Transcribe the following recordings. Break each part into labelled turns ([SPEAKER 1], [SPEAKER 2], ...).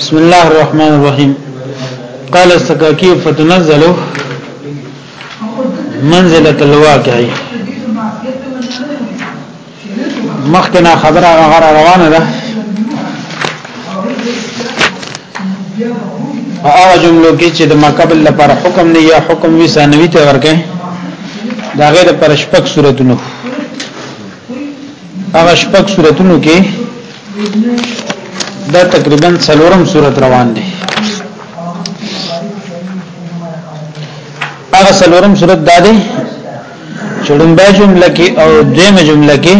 [SPEAKER 1] بسم الله الرحمن الرحيم قال السكاكي فتنزل منزله الواقع مخکنا خبره غره روانه ده هغه جملو کې چې د مقابل لپاره حکم نه یا حکم وی ثانوي ته ورکه دا غیر پر شپک صورتونو هغه شپک صورتونو کې دا تقریبا څلورم صورت روان دی هغه څلورم صورت دا دی چې لومبه جمله کې او دیمه جمله کې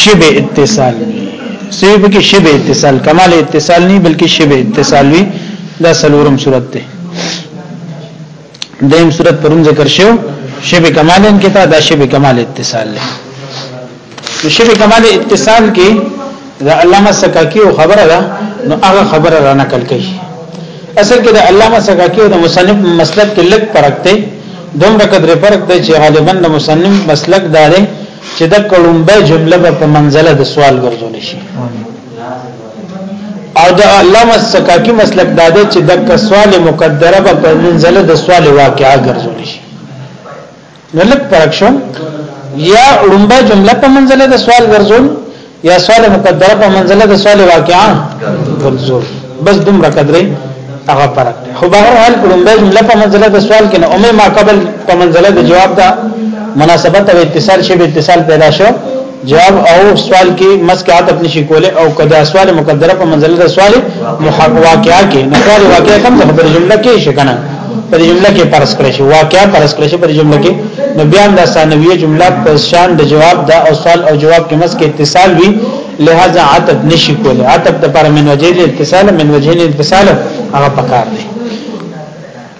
[SPEAKER 1] شبه اتصال سیب کې شبه اتصال کمال اتصال نه بلکې شبه اتصال وی دا څلورم صورت دی دیم صورت پرون ذکر شو شبه کمال انکتا دا شبه کمال اتصال دی نو شیخ کمال اتصال کې د علامه سکاکی او خبره ده نو هغه خبره را نقل کړي اصل کې د علامه سکاکی او د مصنف مسلک کې لږ فرق دی دومره قدر فرق دی چې غالبا د مصنف مسلک دار چې د کولمبه جمله په منزله د سوال ګرځول شي او د علامه سکاکی مسلک دا دی چې د سوال مقدره په منزله د سوال واقعا ګرځول شي نو لږ پرک شو یا لومبه جمله په منزله د سوال ګرځول یا سوال مقدره په منزله د سوال واقعا ګرځول بس دومره قدرې هغه پرک دی خو بهر حال لومبه جمله په منزله د سوال کې نه اومه ما قبل په منزله د جواب دا مناسبت او اتصال شی به اتصال پیدا شو جواب او سوال کې مسکه عطف نشي کوله او کدا سوال مقدره په منزله د سوال محق واقعا کې نو سوال واقعا کم ځه پر جمله کې شي کنه پر جمله کې پرس کړی شي واقعا پرس کړی شي پر جمله کې نو بیا د ثانویه جمله په شان د جواب دا او سوال او جواب کې مسکه اتصال وي لہذا عطف نشي کوله عطف د پر من وجه اتصال من وجه اتصال هغه پکار دی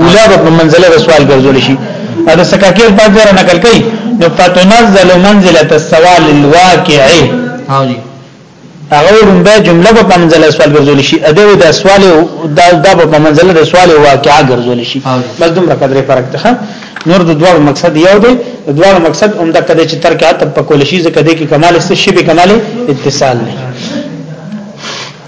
[SPEAKER 1] اولا به په منزله د سوال ګرځول شي او د سکاکیر په ځای نقل کوي نو فتنزل منزله السوال الواقع
[SPEAKER 2] او جی
[SPEAKER 1] هغه رومبه جمله په منزله سوال ګرځول شي اده د سوال دا د په منزله د سوال واقع ګرځول شي بس دومره قدرې فرق ده نور د دوه مقصد یو دی د دوه مقصد هم د کده چې ترکه ته په کول شي ځکه د کمال څه شی به کمال اتصال نه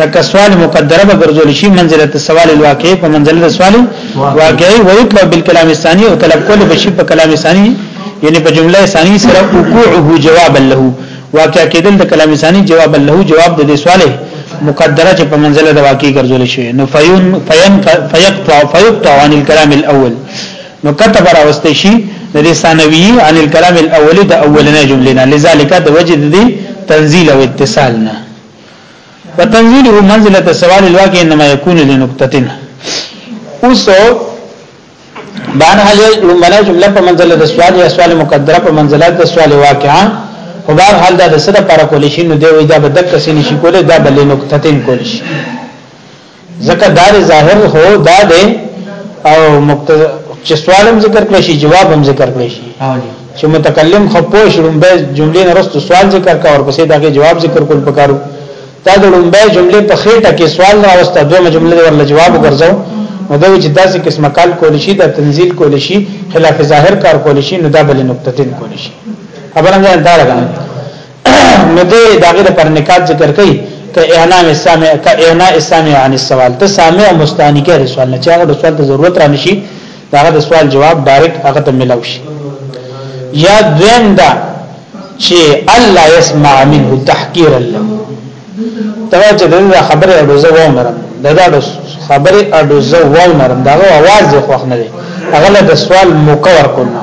[SPEAKER 1] لکه سوال مقدره به ګرځول شي منزله سوال الواقع په منزله د سوال واقع وي او په بالکلام ثاني او طلب کول بشي په کلام ثاني یعنی په جمله ثاني سره وقوعه جواب له واقع کېدل د کلام ثاني جواب له جواب د سوال مقدره چې په منزله د واقع ګرځول شي نو فین فین فیقطع فیقطع عن الكلام الاول نو کتب راوستي شي د دې ثانوي عن الكلام الاول د اولنې جملې نه لذالک د وجد دي تنزيل او اتصال نه وتنزيله منزله السوال الواقع انما يكون لنقطتين اوس بان حال لمنه جمله په منزله د سوال یا سوال مقدره په منزله د سوال واقعا خو بهر حال دا د سره پر کول شي نو دی وي دا به دک سینې شي کوله دا بلې نقطتين کول شي ځکه دا ظاهر هو دا ده او مقتضا چې سوالم ذکر کړی شي جواب هم ذکر کړی شي چې متکلم خو پوه شوم به جملې نه رسته سوال ذکر کا او پسې داګه جواب ذکر کول پکارو دا د لومبه جملې په خېټه کې سوال نه راوسته دوه جملې ورله جواب وګرځاو نو دوی چې داسې قسمه کال کول شي د تنزيل کول شي خلاف ظاهر کار کول شي نو دا بل نقطتين کول شي خبره نه دا لګا نو دې داغه د پر نکات ذکر کوي ک اعنا سامع ک اعنا سامع عن السوال ته سامع مستانی کې سوال نه چې هغه د سوال ته ضرورت را نشي داغه د سوال جواب ډایرک هغه ته ملو شي یا دویم دا چې الله يسمع منه تحقير الله توجه دغه خبره اډو زو نرم دغه خبره اډو زو نرم دغه आवाज خو نه دی هغه د سوال موقع ورکول نه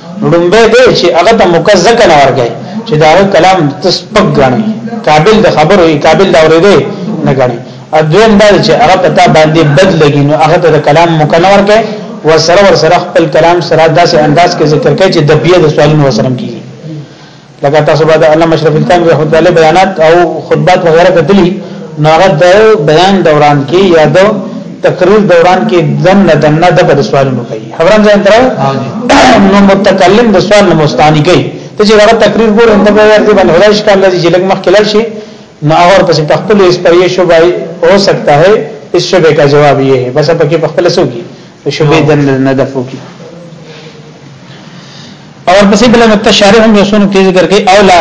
[SPEAKER 1] لومبه دی چې هغه ته موقع ځکه نه ورګي چې دا کلام تسپک غني قابل د خبرو ای قابل د اورېدې نه غني اذن دا چې هغه پتا باندې بد لګي نو هغه ته د کلام موقع نه ورګي ور سره ور سره خپل کلام سره داسې انداز کې ذکر کوي چې د بیا د سوالونو وسرم کیږي لکه تاسو به د علامه اشرف علي تنګ رحمت الله بیانات او خطبات وغیرہ کتلی نو هغه د بیان دوران کې یا د تقریر دوران کې دن نه دن نه د بد سوالونو کوي خبرم ځان تر نو متکلم د سوال نه مستانی کوي ته چې هغه تقریر ګور انت به ورته باندې هدايش کار لږ چې لږ مخ کلل شي نو اور پس تخپل اس پر یہ شبہ ہو سکتا ہے اس شبہ کا جواب یہ ہے بس پکې تخپل سوږي شبہ دن نه دفو کی او ورپسې بل نقطه شارح هم یو څو نقطې ذکر کوي او لا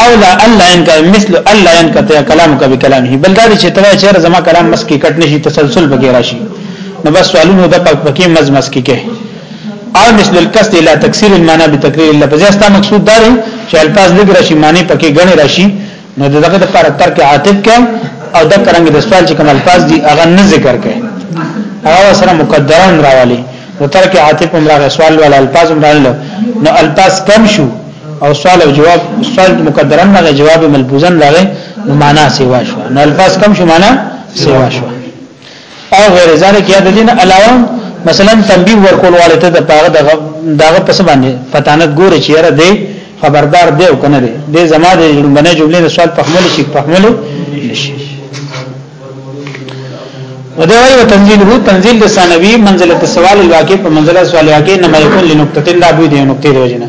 [SPEAKER 1] او لا الله ان کا مثل الله ان کا ته کلام کا به کلام هی بل دا چې ته چې زما کلام مس کې کټ نشي تسلسل بګی راشي نو بس سوالونه د پک پکې مز مس کې کې او مثل القصد الى تکثیر المعنى بتکریر اللفظ استا مقصود دا دی چې الفاظ لګ راشي معنی پکې غني راشي نو دغه د پر ترک عاطف کې او د کرنګ د سوال چې کوم الفاظ دي هغه نه ذکر کړي هغه سره مقدران راوالي نو ترک عاطف هم راغی سوال ول الفاظ هم راغل نو الفاظ کم شو او سوال او جواب سوال مقدران راغی جواب ملبوزن راغی نو معنا سیوا شو نو الفاظ کم شو معنا سیوا شو او غیر ذلک یا د دین علاوه مثلا تنبیه ورکول والے ته د پاغه دغه دغه پس باندې فتانت ګوري چې را دی خبردار دی او کنه دی د زما د لومبنه جملې نه سوال پخمل شي پخمل نشي ودوی و تنزیل هو تنزیل د ثانوی منزله سوال الواقع په منزله سوال واقع نه مې کول لنقطه لا بو دې نقطه دی وجنه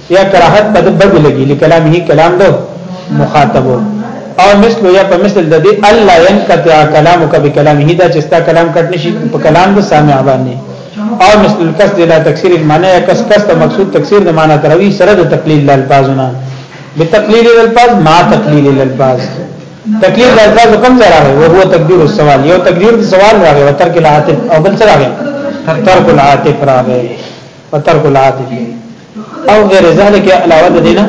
[SPEAKER 1] یا کراهت په بد لګي لکلامه کلام دو مخاطبو او مثل یا په مثل د دې الله ينقطع کلامک بکلامه دا چې ستا کلام کټ نشي په کلام د سامع باندې او مثل القصد لا تکثیر المعنی یا کس کس ته مقصود تکثیر د معنی تروي سره د تقلیل الفاظونه بتقلیل الفاظ ما تقلیل الفاظ تقلیل الفاظ کوم ځای راغی او هو تقدیر السوال یو تقدیر د سوال راغی او ترک العاطف او بل څه راغی ترک العاطف راغی او ترک العاطف او غیر ذلک علاوه د دینه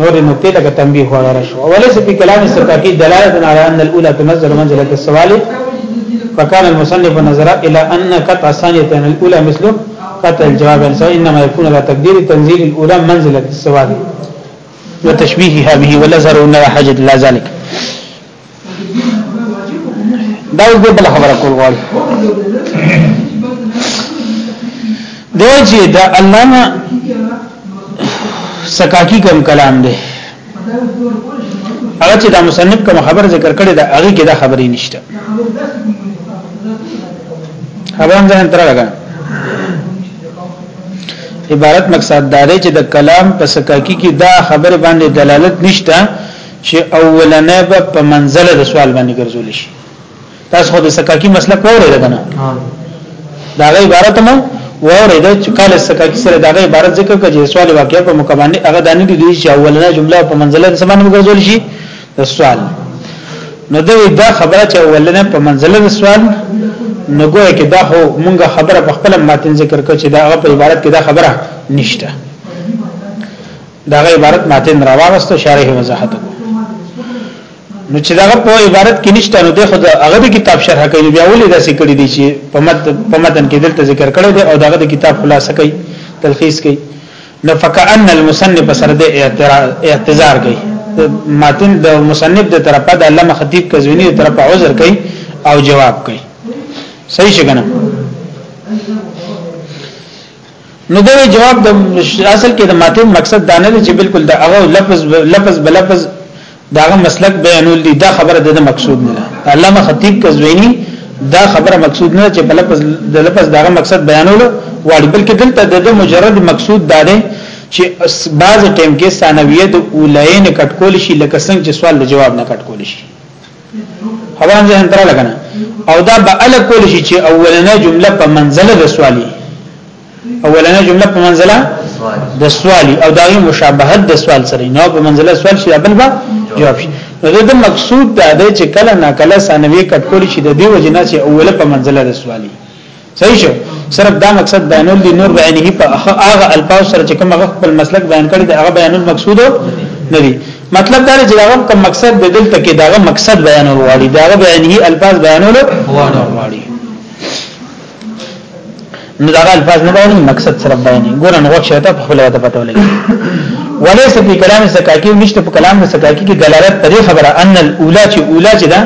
[SPEAKER 1] نور نقطې لکه تنبیه وغیرہ شو وليس په کلام سکاکی دلالت على ان الاولى تنزل منزله السوال فكان المصنف نظر الى ان قطع الثانيه الاولى مثل قطع الجواب انما يكون على تقدير تنزيل الاولى منزله السوال وتشبيهها به ولا زرون حاجه لا ذلك دا اوس به بل خبره کول غواړي دی چې دا علامه سکاکی کوم کلام دی هغه چې دا مصنف کوم خبر ذکر کړي دا هغه کې دا خبرې نشته خبرم ځان تر لګا عبارت مقصد دا دی چې د کلام په سکاکی کې دا خبر باندې دلالت نشته چې اولنې به په منزله د سوال باندې ګرځول شي تاسو خو د سکاکی مسله کوله ده کنه دا غي عبارت مو وره د کال سکاکی سره دا غي عبارت ذکر کړي سوال واقعي په مکمنه هغه دانی دي چې اولنې جمله په منزله د سمان ګرځول شي د سوال نو دا خبره چې اولنې په منزله د سوال نګوه کې دا هو مونږه خبره په خپل ماتن ذکر کړ چې دا هغه په عبارت کې دا خبره نشته دا غي عبارت ماتن راوغسته شارح وضاحت کو نو چې دا په عبارت کې نشته نو د خود هغه د کتاب شرح کوي بیا ولې دا سکړي دي چې په مت په متن کې دلته ذکر کړی دی او داغه د کتاب خلاصه کوي تلخیص کوي نو فکأن المصنف سره د اعتذار کوي ماتن د مصنف د طرفه د علامه خطیب کزوینی د طرفه عذر کوي او جواب کوي صحیح څنګه نو دا جواب د اصل کې د ماتن مقصد دا نه دی چې بالکل دا هغه لفظ لفظ بلفظ داغه مسلک بیانول دي دا خبره د مقصود نه ده علامه خطیب کزوینی دا خبره مقصود نه چې بلفظ د لفظ داغه مقصد بیانول واړي بلکې دلته د مجرد مقصود دا دی چې بعض ټیم کې ثانویه د اولین کټکول شي لکه څنګه چې سوال د جواب نه کټکول شي خبرم ذهن تر لګنه او دا به ال کول شي چې اولنې جمله په منزله د سوالي اولنې جمله په منزله د سوالي او دغه مشابهت د سوال سره نه په منزله سوال شي بل به جواب شي نو د مقصود دا دی چې کله نا کله ثانوي کټکول شي د دې وجنه چې اوله په منزله د سوالي صحیح شو صرف دا مقصد بیانول دي نور بیانه په هغه الفاظ سره چې کوم هغه خپل مسلک بیان کړي دا هغه بیانول مقصود نه دي مطلب دا چې هغه کوم مقصد د دلته کې دا مقصد بیانول غواړي دا هغه بیانه الفاظ بیانول غواړي نو دا الفاظ نه بیانې مقصد صرف بیانې ګورن غوښه شته په خپل وته پته ولګي وليس في كلام السكاكي نشته په کلام السكاكي کې دلالت پرې خبره ان الاولى چې اولا چې دا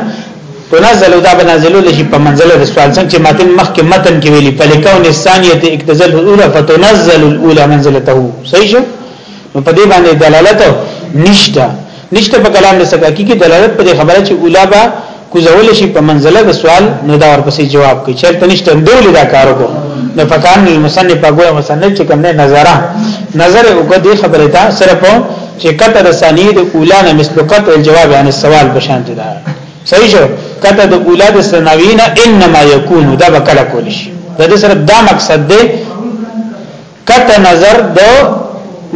[SPEAKER 1] تنزل دا بنازلو لشي په منزله د سوال څنګه چې متن مخکې متن کې ویلي فلکون الثانیه اکتزل الاولى فتنزل الاولى منزلته صحیح شو نو په دې باندې دلالت نشته نشته په کلام د سکاکی کې دلالت په خبره چې اولا با کوزول شي په منزله د سوال نو دا ورپسې جواب کوي چې ته نشته ډول دا کار وکړو نو فکان المصنف هغه مصنف چې کوم نه نظره نظر وکړي خبره ته صرف چې کته د ثانیه د اولا نه مثل قطع الجواب عن السوال بشان دي دا صحیح شو کته د اولا د ثانوی نه انما یکون دا وکړه کول شي دا د صرف دا مقصد دی کته نظر د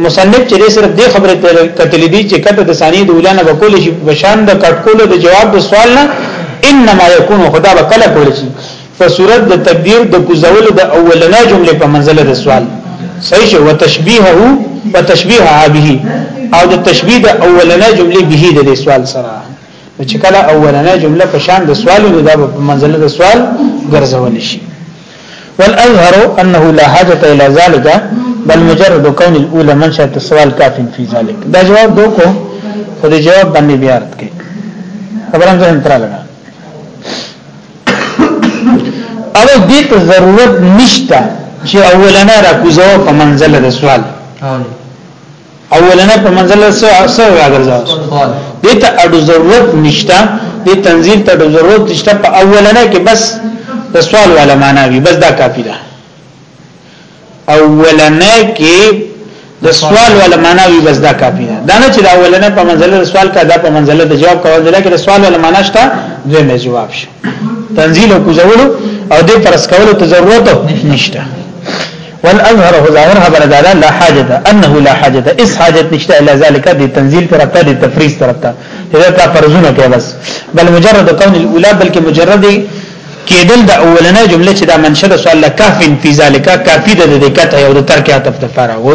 [SPEAKER 1] مصنف چې صرف دې خبره کتل دي چې کته د ثانیه د اولا نه وکول شي بشان د کټ کول د جواب د سوال نه انما یکون خدا وکړه کول شي په صورت د تقدیر د کوزولو د اولنې جملې په منزله د سوال صحیح شو وتشبیهه وتشبیه به او د تشبیه د اولنې جملې به د سوال سره چې کله اولنې جمله په شان د سوال نو دا په منزله د سوال ګرځول شي والاظهر انه لا حاجه الى ذلك بل مجرد كون الاولى منشأ السوال كاف في ذلك دا جواب دوکو خو دې جواب باندې بیا رات کې خبرم ځان تر لګا او دې ته ضرورت نشته چې اولنه را کوزو په منزل د سوال اولنه په منزل سره سره راغځاو دې ته اډو ضرورت نشته دې تنظیم ته اډو ضرورت نشته په اولنه کې بس د سوال ولا معنا وي بس دا کافی ده اولنه کې د سوال ولا معنا وي بس دا کافی ده دا نه چې دا اولنه په منزله د سوال کا دا په منزله د جواب کول دا کې د سوال ولا معنا شته دوی مې جواب شي تنزيل او کوزولو او د پرس کولو ته ضرورت نشته والاظهر هو ظاهر خبر دا لا حاجت انه لا حاجت اس حاجت نشته الا ذلك د تنزيل طرف ته د تفريز طرف ته دا فرضونه کې بس بل مجرد کون الاولى بلکې مجرد کېدل د اولنې جمله چې دا منشد سوال لکاف فی ذالک کافی د دې کته او د ترک عطف د فارا و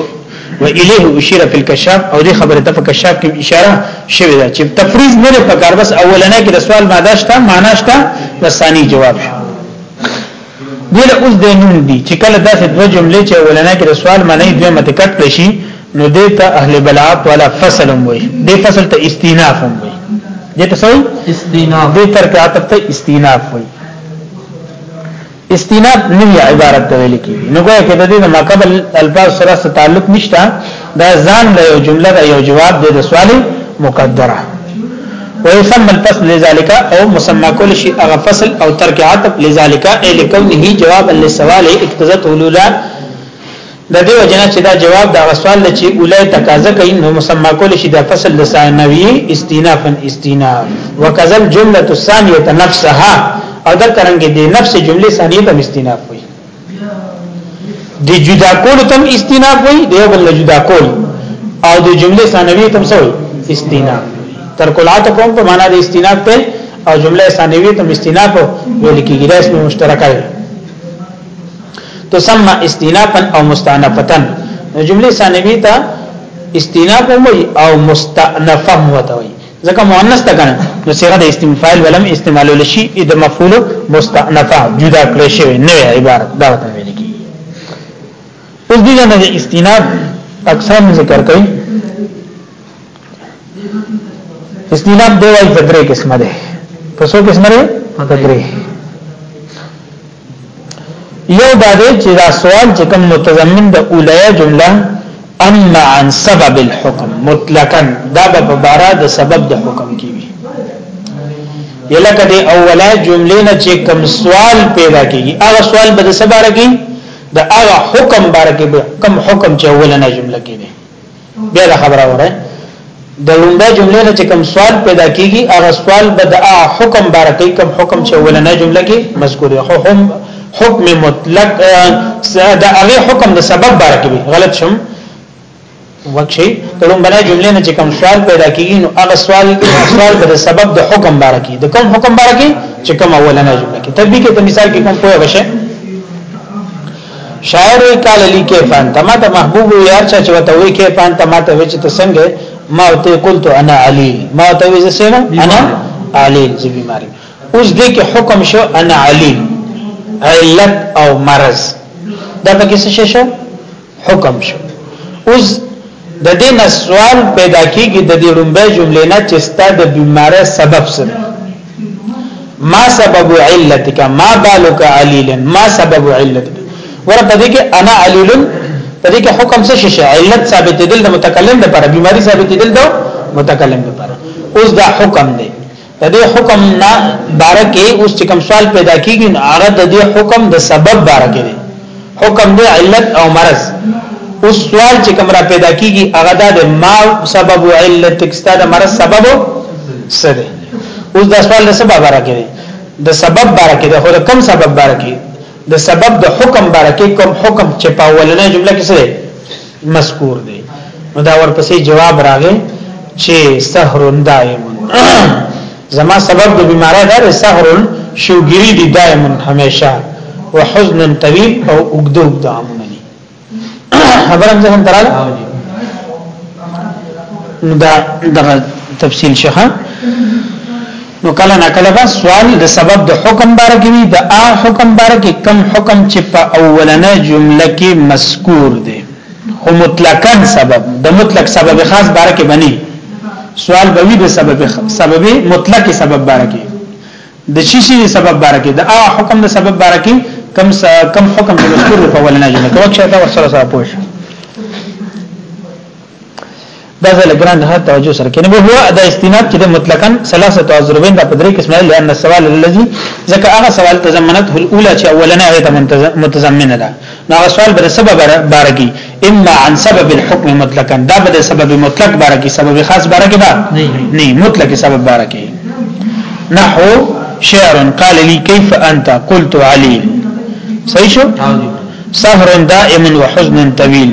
[SPEAKER 1] و الیه اشیر فی الکشاف او دې خبره ته په کشاف کې اشاره شوی دا چې تفریز نه په کار بس اولنې کې د سوال ماده شته معنا شته د ثانی جواب شو دله اوس د نون دي چې کله داسې دوه جملې چې اولنې کې د سوال معنی دوه متکټ شي نو دیتا اهل بلاعت والا فصل هم وي دی فصل ته استیناف هم وي دیتا سوي
[SPEAKER 2] استیناف
[SPEAKER 1] دی ترک عطف ته استیناف وي استیناف نوی عبارت ته ویل کیږي نو ګویا کې د دې ما قبل الفاظ سره تعلق نشته دا ځان له یو جمله د یو جواب د سوال مقدره ويسمى الفصل لذلك او مسمى كل شيء اغه فصل او ترک عطف لذلك اي لكونه جوابا للسوال اقتضته الاولى د دې وجنه چې دا جواب دا غسوال دی چې اولای تقاضا کوي نو مسما کول شي دا فصل د ثانوي استینافا استیناف وکذا الجمله الثانيه نفسها او دا ترنګ دی نفس جمله ثانیه د استیناف وي د جدا کول تم استیناف وي د یو بل جدا کول او د جمله ثانوي تم سو استیناف تر کولات کوم په معنا د استیناف ته او جمله ثانوي تم استیناف ویل کیږي دا اسم مشترکه تسمى استنافا او مستانفتا نو جمله ثانوی ته استناف هم او مستانفه هم وته وي ځکه مؤنث ده کنه نو صيغه د اسم فاعل ولم استعمال لشي د مفعول مستانفه جدا کړی شوی نه عبارت دا وته ویل کی اوس دغه نه استناف اکثر ذکر کوي استناف دوه درې قسمه ده په څو قسمه ده درې یو دا دی چې دا سوال چې کوم متضمن د اولایه جمله اما عن سبب الحكم مطلقا دا په بارا د سبب د حکم کې وي یلکه د اوله جمله نه چې کوم سوال پیدا کیږي هغه سوال به د سبب راکې د هغه حکم بارکه به کوم حکم چې اوله نه جمله کې بیا دا خبره وره د لومبه جمله نه چې کوم سوال پیدا کیږي هغه سوال به د حکم بارکې کوم حکم چې ولنه جمله کې مذکور خو هم حکم مطلق د هغه حکم د سبب بارکې غلط شم وکشي د لومبه جمله نه چې کوم سوال پیدا کیږي نو هغه سوال سوال به د سبب د حکم بارکې د کوم حکم بارکې چې کوم ولنه جمله کې تبي کې د مثال کې کوم پوهه وشه شاعر وی قال لي كيف انت ما ته محبوب یار چا چې وته وی كيف انت ما ته وی چې ته څنګه ما ته قلت انا علي ما ته وی زسه انا علي زه بیماری اوس دې کې حکم شو انا علي علت او مرض دا پکې څه شو حکم شو اوس د دې نه سوال پیدا کیږي د دې لومبه جملې نه چې ستا د بیمارۍ سبب څه ما سبب علتک ما بالک علیل ما سبب علتک ور په دې کې انا علیل په دې کې حکم څه شي علت ثابت دل د متکلم لپاره بیماری ثابت دل د متکلم لپاره اوس دا حکم دی د دې حکم نه بارکه اوس چې کوم سوال پیدا کیږي نو هغه د دې حکم د سبب بارکه دی حکم دی علت او مرض اوس سوال چې کوم را پیدا کیږي هغه د ما سبب او علت تکستا د مرض سبب څه دی اوس دا سوال د سبب بارکه دی د سبب بارکه دی خو د کم سبب بارکه د سبب د حکم بارکه کوم حکم چې په ولنه جمله کې څه دی مذکور دی نو دا ورپسې جواب راغی چې سحر دائم زما سبب د بیماری دا دی سحر شوګری دی دائم همیشه وحزن طویل او اوګدو د امونه دي خبرم ځه هم تراله نو دا دغه تفصیل شخه نو کله نه کله به سوال د سبب د حکم باره کې وي د ا حکم باره کې کم حکم چې په اولنې جمله کې مذکور دی خو مطلقاً سبب د مطلق سبب خاص باره کې بني سوال به وي د سبب سبب مطلق سبب باره کې د شي شي سبب باره کې د ا حکم د سبب باره کې کم س... کم حکم د مذکور په اولنې جمله کې وخت شته ورسره سره پوښتنه دا ځل ګران نه توجه سره کینه هو دا استناد چې مطلقاً ثلاثه اضربین دا پدری قسمه لئن السوال الذي ځکه هغه سوال تضمنته الاولى چې اولنه هغه متضمنه ده نو هغه سوال بر سبب بارکی اما عن سبب الحكم مطلقاً دا بر سبب مطلق بارکی سبب خاص بارکی با نه مطلق سبب بارکی نحو شعر قال لي كيف انت قلت علي صحیح شو سهر دائم وحزن طويل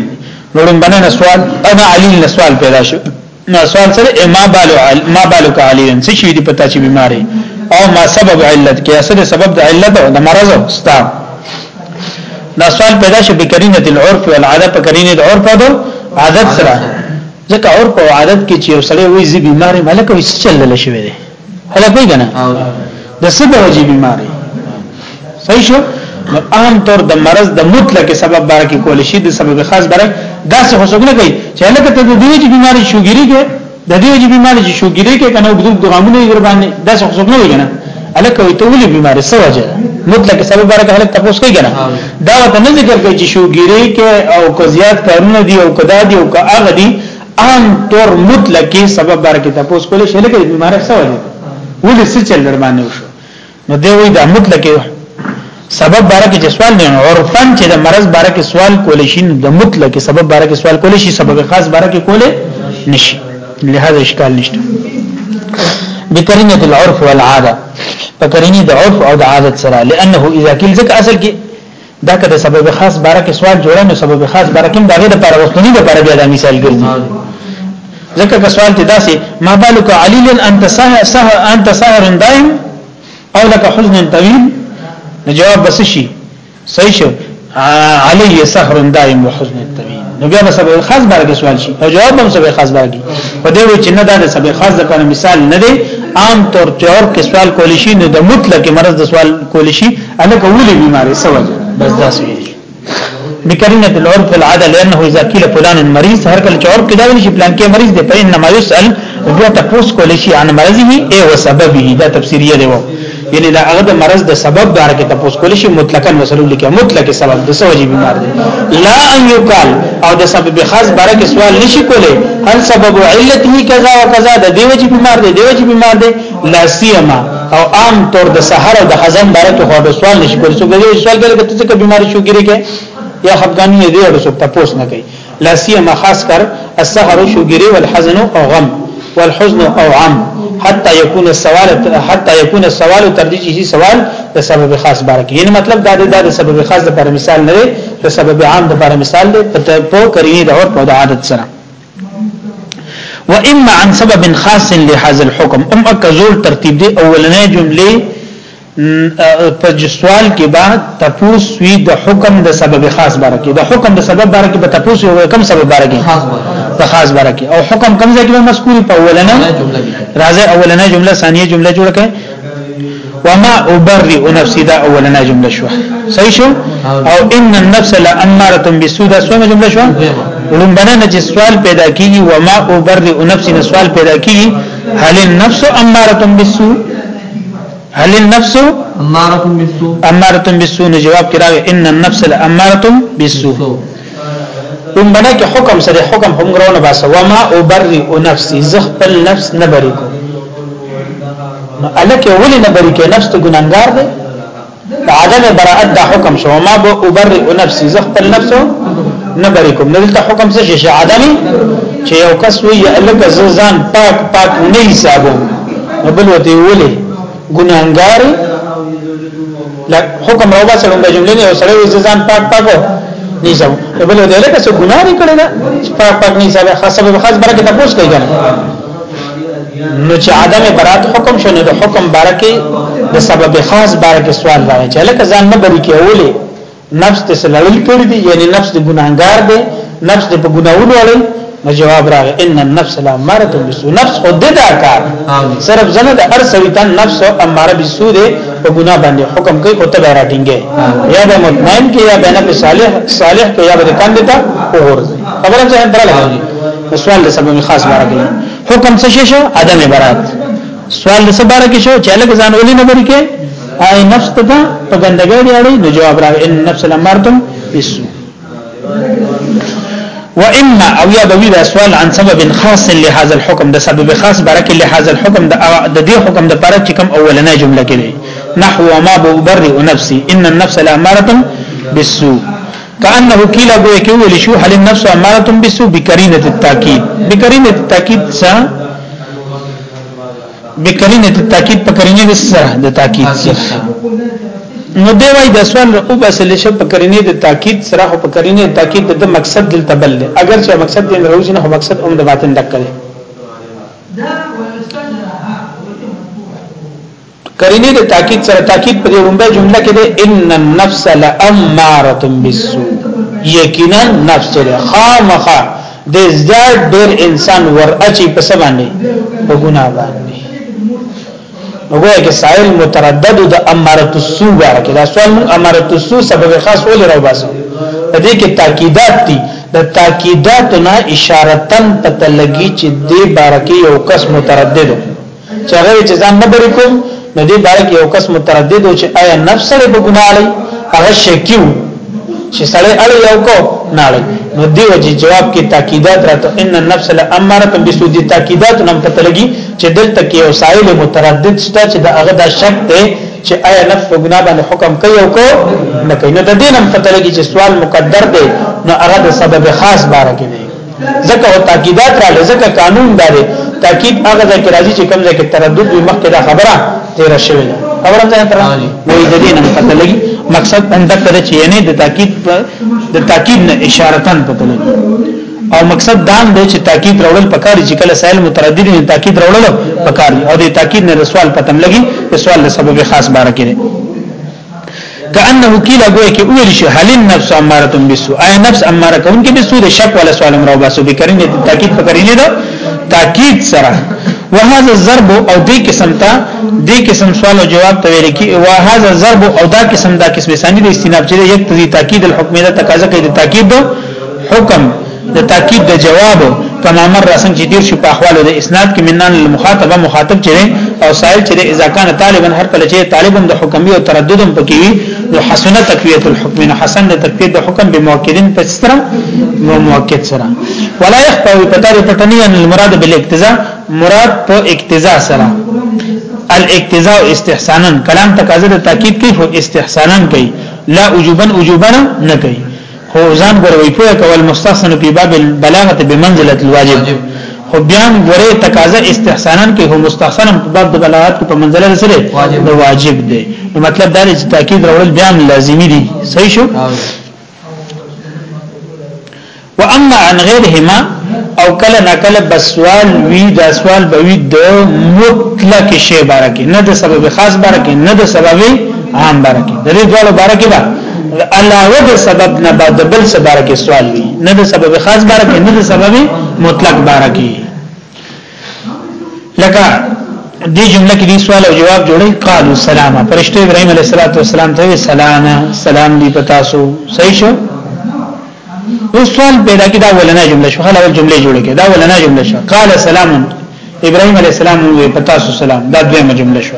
[SPEAKER 1] نو لمبنه نسوال انا علی نسوال پیدا شو نو سوال سره ما بالو ما بالک علی څه شي دي پتا چې بیماری او ما سبب علت کې اصل سبب د علت او د مرض او ستا دا سوال پیدا شو بکرینه العرف والعاده په کرینه د عرف او عادت سره ځکه عرف او عادت کې چې یو سړی وایي زی بیماری ملک وي څه چل لشي وي هله کوي کنه د څه د وجې بیماری صحیح شو نو عام طور د مرض د مطلق سبب بار کې کول شي د سبب خاص بار دا څه حساب نه کوي چې لکه ته د دې چې بیماری شوګيري کې د دې چې بیماری چې شوګيري کې کنه وګړو د غامونو یې باندې دا څه حساب نه وي کنه الکه وي ته ولې بیماری څه وجه مطلق سبب بار کې هلک تاسو کوي کنه دا ته نه ذکر کوي چې شوګيري کې او کو زیات کارونه دي او کدا دي او کا اغه دي ان تور مطلقي سبب بار کې تاسو کولای شئ لکه بیماری څه وایي ولې څه چل در باندې وشو نو دی وی دا مطلقي سبب بار کې چې سوال نه عرفن چې د مرض بار کې سوال کولای شي د مطلقي سبب بار کې سوال کولای شي سبب خاص بار کې کولای نشي لهدا اشکال نشته بکرینه العرف والعاده بکرینه د عرف او د عادت سره لانه اذا کل ذک اصل کې دا که د سبب خاص باره کې سوال جوړه نو سبب خاص باره کې دا غیر لپاره وختونی لپاره بیا دا مثال ګرځي ځکه که سوال ته داسې ما بالک علیل انت سهر سهر انت سهر دائم او لك حزن طويل جواب بس شي صحیح شو علی سهر دائم وحزن طويل نو بیا به سبب خاص باره کې سوال شي او جواب هم سبب خاص باره کې په دې وجه نه دا د سبب خاص د پر مثال نه دی عام طور تور کې سوال کول شي نو د مطلق مرض د سوال کول شي انا کولی بیماری سوال بس دا سوي بکرینه العرف العدل لانه اذا قيل فلان مريض هر کله چور کې دا ویل شي پلان کې مریض دی په انما يسال بیا تاسو کول شي عن مرضه او سببه دا تفسیریه دی وو یعنی دا هغه د مرض د سبب بار کې تاسو کول شي مطلقاً وسلو لیکه مطلق سبب د سوجي بیمار دی لا ان یقال او د سبب خاص بار کې سوال نشي کوله هل سبب علته کذا وکذا د دیوجی بیمار دی دیوجی بیمار دی لا سیما او عام طور د سحر او د هضم بار کې خو سوال نشي کوله څو سوال کوي چې څه بیماری شو ګری کې یا افغاني دی او څه تاسو نه کوي لا سيما خاص کر السهر شوګيري والحزن او غم والحزن او عم حتى يكون السوال حتى يكون السوال تر دې چې سوال د سبب خاص باره کې یعنی مطلب دا دی دا د سبب خاص لپاره مثال نه دی د سبب عام لپاره مثال دی په کرینه د عرف او د عادت سره و اما عن سبب خاص لهذا الحكم ام اکزول ترتیب دی اولنې جمله په سوال کې با تپوس وی د حکم د سبب خاص باره کې د حکم د سبب باره کې به تپوس یو کم سبب
[SPEAKER 2] باره کې
[SPEAKER 1] د خاص باره کې او حکم کم ځای کې مذکور په اولنه راځي اولنه جمله ثانیه جمله جوړ کړي وما ابرئ نفسي دا اولنه جمله شو صحیح شو او ان النفس لاماره بالسوء دا سومه جمله شو لومبنه نه چې سوال پیدا کیږي وما ابرئ نفسي نه سوال پیدا کیږي هل النفس اماره بالسوء هل النفس
[SPEAKER 2] امارتم بالسوء
[SPEAKER 1] امارتم بالسوء نو جواب کې راغی ان النفس لامارتم بالسوء کوم بنا کې حکم سره حکم هم غرونه بس و ما ابرئ نفسي زه خپل نفس نه بری کوم نو الکه ولې نه بری کې نفس ته ګناګار دی عدم براءت دا حکم شو ما به ابرئ نفسي زه خپل نفس نه بری کوم نو دلته حکم څه شي عدم چې یو کس وی الکه زه ځان پاک پاک نه حسابوم نو بل وته ویلې ګناګار لکه حکم راو باسه لومړی جمله نه سره وي ځان پاک پاکو نه ځو نو بل وته لکه څه ګناه نه کړی دا پاک پاک نه ځو خاصه به خاص برکه تاسو کوي نو چې عدم برات حکم شونه د حکم برکه د سبب خاص برکه سوال راځي چې لکه ځان نه بری کې اولې نفس ته سلړل کړی دی یعنی نفس د ګناهګار دی نفس د په ګناهونو اړي نو جواب راغی ان النفس لا اماره بالسوء نفس خود دا کار صرف زنه د هر سړي ته نفس او اماره بالسوء دی په ګناه باندې حکم کوي او تبع راټینګي یا به مطمئن کې یا به نه صالح صالح کې یا به کاندې ته اور خبره ځه درلګي سوال د سبب خاص بارګي حکم څه شي عدم برات سوال د سباره کې شو چې لکه ځان ولې نه بری کې آی نفس ته په ګندګۍ دی اړې نو جواب راغی ان نفس لمرتم بسو واما او یا بوی دا سوال عن سبب خاص لهذا الحكم د سبب خاص برکه لهذا الحكم د دې حکم د پاره چې کوم اولنې جمله کې دی نحو ما ببرئ نفسي ان النفس لامرتم بالسوء کانه کیلا گوی کې ویل شو هل النفس امرتم بالسوء بکرینه التاکید بکرینه التاکید څه بکرینه ته تاکید په کرینه د سره د تاکید سره نو دی وای د سوال او بسل شه په کرینه د تاکید سره او په کرینه د تاکید د مقصد دلته بل دی اگر چې مقصد دې روزي نه مقصد هم د باطن دکړي قرینه د تاکید سره تاکید په دې لومبه جمله کې ده ان النفس لاماره بالسوء یقینا نفس ده خامخه د زړه ډیر انسان ورچی په سبانه په ګناه باندې وګوره کې سائل متردد د اماره السوء ورکه دا سوال مون اماره السوء سبب خاص ول راو باسو په دې کې تاکیدات دي د تاکیدات نه اشارتن پته لګی چې دې بارکه یو کس متردد دی چې هغه چې ځان نه بری کوم نو دې باره کې یو کس متردد و چې آیا نفس سره په ګناه لري هغه شکیو چې سره اړ یو کو نه لري نو دی وجه جواب کې تاکیدات راته ان النفس لاماره بسو دي تاکیدات نم پته لګي چې دلته کې یو سائل متردد شته چې دا هغه دا شک دی چې آیا نفس په ګناه باندې حکم کوي او کو نه کوي نو د دینم پته لګي چې سوال مقدر دی نو هغه د سبب خاص باره کې دی ځکه او تاکیدات را لزکه قانون داري تاکید هغه ځکه راځي چې کوم ځکه تردد وي مخکې دا خبره تیر شوی ده خبره ځه تر نو د دې نه پته لګي مقصد هم دا کړی چې یعنی د تاکید د تاکید نه اشارتن پته لګي او مقصد دا دی چې تاکید راوړل پکار چې کله سائل متردد نه تاکید راوړل پکار او د تاکید نه رسوال پتم لګي په سوال له سبب خاص بار کړي کانه کیلا ګویا کې ویل شي هل النفس اماره بالسوء اي نفس اماره کون کې بالسوء د شک ولا سوال امر او باسو به کرینه تاکید پکرینه ده تاکید سره وهذا الضرب او دې قسم ته دې قسم سوال او جواب ته ویل کی وهذا الضرب او دا قسم دا قسم ثاني د استناب چې یک تزي تاکید الحکم ده تقاضا کوي د تاکید حکم د تاکید د جواب کما مر رسن چې دیر شو په احوالو د اسناد کې منان المخاطبه مخاطب چې او سائل چې اذا كان طالبا هر کله چې طالبم د حکمی او ترددم پکې وي نو حسنه تقویت الحکم نو حسن د تقویت د حکم به موکدین په ستره نو موکد سره ولا يخفى پتا د پټنی ان المراد بالاقتضاء مراد په اقتضاء سره الاقتضاء استحسانا کلام تقاضا د تاکید کوي خو استحسانا کوي لا وجوبا وجوبا نه کوي خو ځان ګره وی پوهه کول مستحسن په باب البلاغه بمنزله الواجب خو بیا هم ګره تقاضا استحسانن کې هو مستحسن په باب د بلاغت په منزله سره د واجب دی نو مطلب دا چې تاکید راول بیا هم لازمی دي صحیح شو واما عن غیرهما او کله نکله بسوال وی دا سوال به وی د مطلق شی بارکه نه د سبب خاص بارکه نه د سبب عام بارکه د دې ډول بارکه با علاوه د سبب نه بعد بل سبب کې سوال وي نه د سبب خاص بار کې نه د سبب مطلق بار کې لکه دې جمله کې دې سوال او جواب جوړي قالو سلام فرشته ابراهيم عليه السلام ته سلام سلام دې پتا سو صحیح شو اوس سوال پیدا کی دا ولنه جمله شو خلک جمله جوړه کی دا ولنه جمله شو قال سلام ابراهيم عليه السلام وي پتا سو سلام دا دویمه جمله شو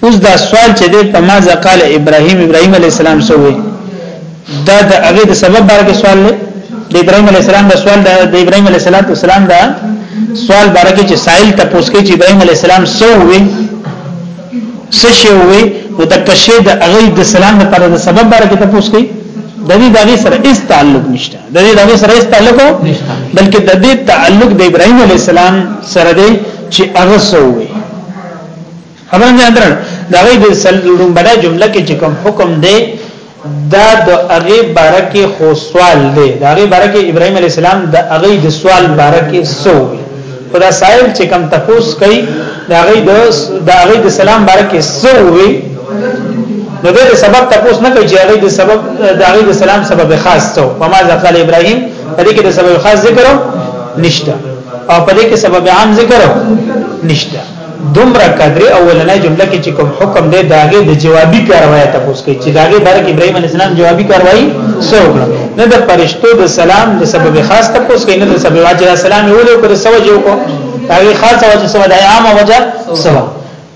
[SPEAKER 1] اوس دا سوال چې دی په ما ځکال ابراهيم ابراهيم عليه السلام سوې دا د هغه د سبب باره کې سوال دی د ابراهيم عليه السلام دا سوال دا د ابراهيم عليه السلام دا سوال باره کې چې سائل تاسو کې چې ابراهيم عليه السلام سوې سشوي نو د کشه د هغه د سلام لپاره د سبب باره کې تاسو کوي د دې دغه سره هیڅ تعلق نشته د دې دغه سره هیڅ تعلق نشته بلکې د دې تعلق د ابراهيم عليه السلام سره دی چې هغه سوې خبره نه درنه دا غي د سلوم بڑا جمله کې چې کوم حکم دی دا د هغه بارکه خو سوال دی دا هغه بارکه ابراهيم عليه السلام د هغه د سوال بارکه سو خدا سائل چې کوم تفوس کوي دا هغه د دا هغه د سلام بارکه سو وي نو د سبب تفوس نه کوي چې هغه د سبب د هغه د سلام سبب خاص سو وما ذکر ابراهيم په دې کې د سبب خاص ذکر نشته او په دې کې سبب عام ذکر نشته دومره قدرې اولنې جمله کې چې کوم حکم دی داګه د جوابي کاروایی تاسو کې چې داګه بارک ابراهيم عليه السلام جوابي کاروایی څو کړ نه د پرشتو د سلام د سبب خاص تاسو کې نه د سبب واجب سلام یو له پر سوج یو کو هغه خاص وجه سو د عامه وجه سو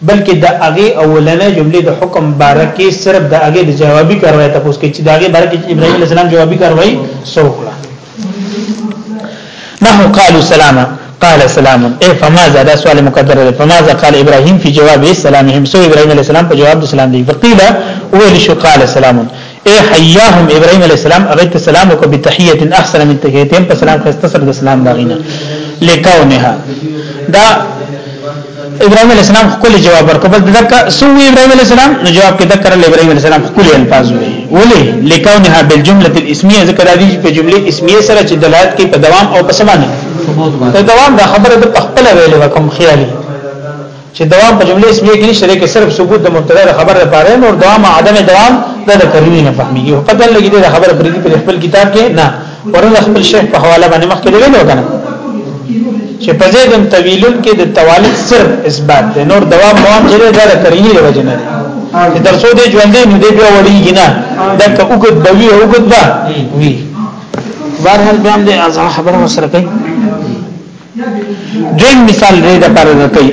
[SPEAKER 1] بلکې د هغه اولنې جمله د حکم بارک کې صرف د هغه د جوابي کاروایی تاسو کې چې داګه بارک ابراهيم عليه السلام جوابي کاروایی څو کړ نحو قالوا سلاما قال سلام اي فماذا دا سوال مقدر ده فماذا قال ابراهيم في جواب سلامهم سو ابراهيم عليه السلام په جواب د سلام دی فقيل اول شو قال سلام اي حياهم ابراهيم عليه السلام اغيت سلام وک بتحيه احسن من تحيتهم په سلام خسته سره د سلام داغینه لکونها دا ابراهيم عليه السلام خپل جواب ورکړ بس دک سو ابراهيم عليه السلام نو جواب کې دک کړل ابراهيم عليه السلام خپل الفاظ وي ولي لکونها بالجمله الاسميه ذکر دي په جمله اسميه سره چې دلالت کوي په دوام او په سمانه په دوام دا خبره د خپل ویل وکم خیالي چې دوام په جمله اسميه کې نشته کې صرف ثبوت د مبتدا د خبر لپاره نور دوام عدم دوام د کریمه فهمي یو په دغه لګیدل خبره پرې په خپل کتاب کې نه ورته خپل شیخ په حواله باندې مخکې دی ویلو کنه چې په زید طویل کې د توالد صرف اثبات دی نور دوام موام چې دا د کرینی د وجه نه دی چې تر څو دې ژوندې نو دې بیا وړيږي نه دا که وګد بوي وګد با وی بهرحال بیا دې ازه خبره وسره کوي دویم مثال دې د پاره کوي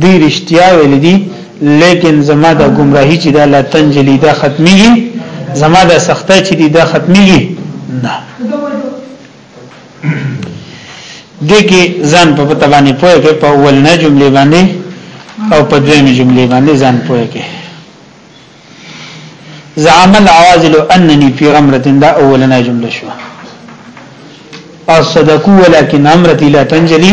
[SPEAKER 1] دوی رښتیا ویل دي لیکن زما د گمراهی چې دا لا تنجلی دا ختميږي زما د سختۍ چې دی دا ختميږي نه دګه ځان په پتا باندې پوهه کې په اول نه جملې باندې او په دویمه جملې باندې ځان پوهه کې زعم العوازل انني في غمره دا اولنه جمله شو اصدقوا ولكن امرتي لا تنجلي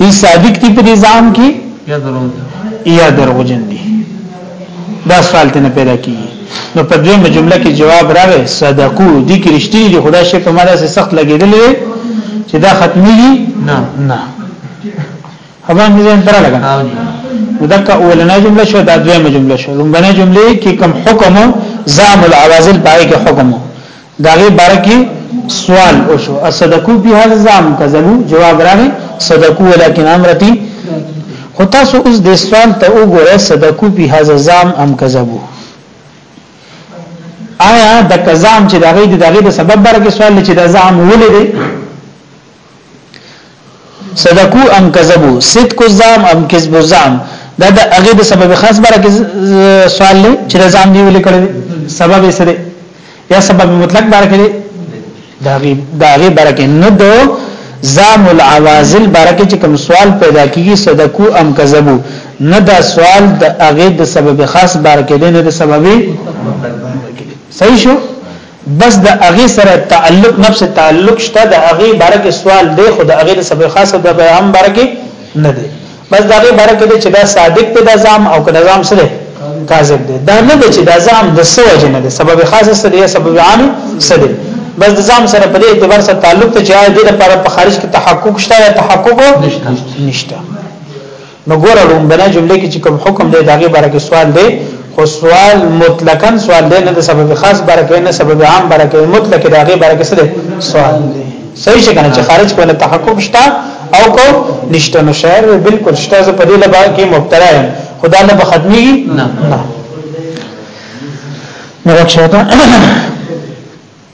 [SPEAKER 1] ای صادق دی په دې ځام کې
[SPEAKER 2] یا دروغ
[SPEAKER 1] یا دروغجن دی دا سوال ته نه پیدا کیږي نو په دې جمله کې جواب راغی صدقو دي کې رښتینی دي خدا شي په ماده سره سخت لګیدل چې دا ختميږي
[SPEAKER 2] نه
[SPEAKER 1] نه هغه مې ځان تر لګا مدکه اولنې جمله شو دا دویمه جمله شو لومبنه جمله کې کوم حکم زام العوازل پای کې حکم داغه بارکی سوال وشو اصدقو به هذا زام کذبو جواب راغی صدقو ولكن امرتي خو تاسو اوس د سوال ته وګوره صدقو به هذا زام ام کذبو آیا د کزام چې دغه د دغه د سبب برکه سوال چې د زام ولې دی صدقو ام کذبو صدق الزام ام کذب الزام دا د هغه د سبب خاص بره کې سوال لې چې زام دی ولې کړی سبب یې سره یا سبب مطلق بره کې دا غي دا غي بره کې نه دو زام العوازل بره کې چې کوم سوال پیدا کیږي صدقو ام کذبو نه دا سوال د هغه د سبب خاص بره کې نه د سبب صحیح شو بس د هغه سره تعلق نفس تعلق شته د هغه باره کې سوال دی خو د هغه د سبب خاص د بیان باره کې نه دی بس د هغه باره کې چې دا صادق دی د ځام او کله ځام سره کاذب دی دا نه دی چې دا ځام د سو وجه نه دی سبب خاص سره دی سبب عام سره دی بس د ځام سره په دې اعتبار سره تعلق ته چې د لپاره په خارج کې تحقق شته یا تحقق نشته نو ګوره لومبنه جمله کې چې کوم حکم دی داغه باره کې سوال دی خو سوال مطلقاً سوال دی نه د سبب خاص باره کې نه سبب عام باره کې مطلق داغه باره کې څه دی سوال دی صحیح څنګه چې خارج کوله تحقق شته او کو نشته نو شعر بالکل شته زه په دې لبا کې مبتلا یم خدا نه بختمي نه
[SPEAKER 2] نه
[SPEAKER 1] نو شاته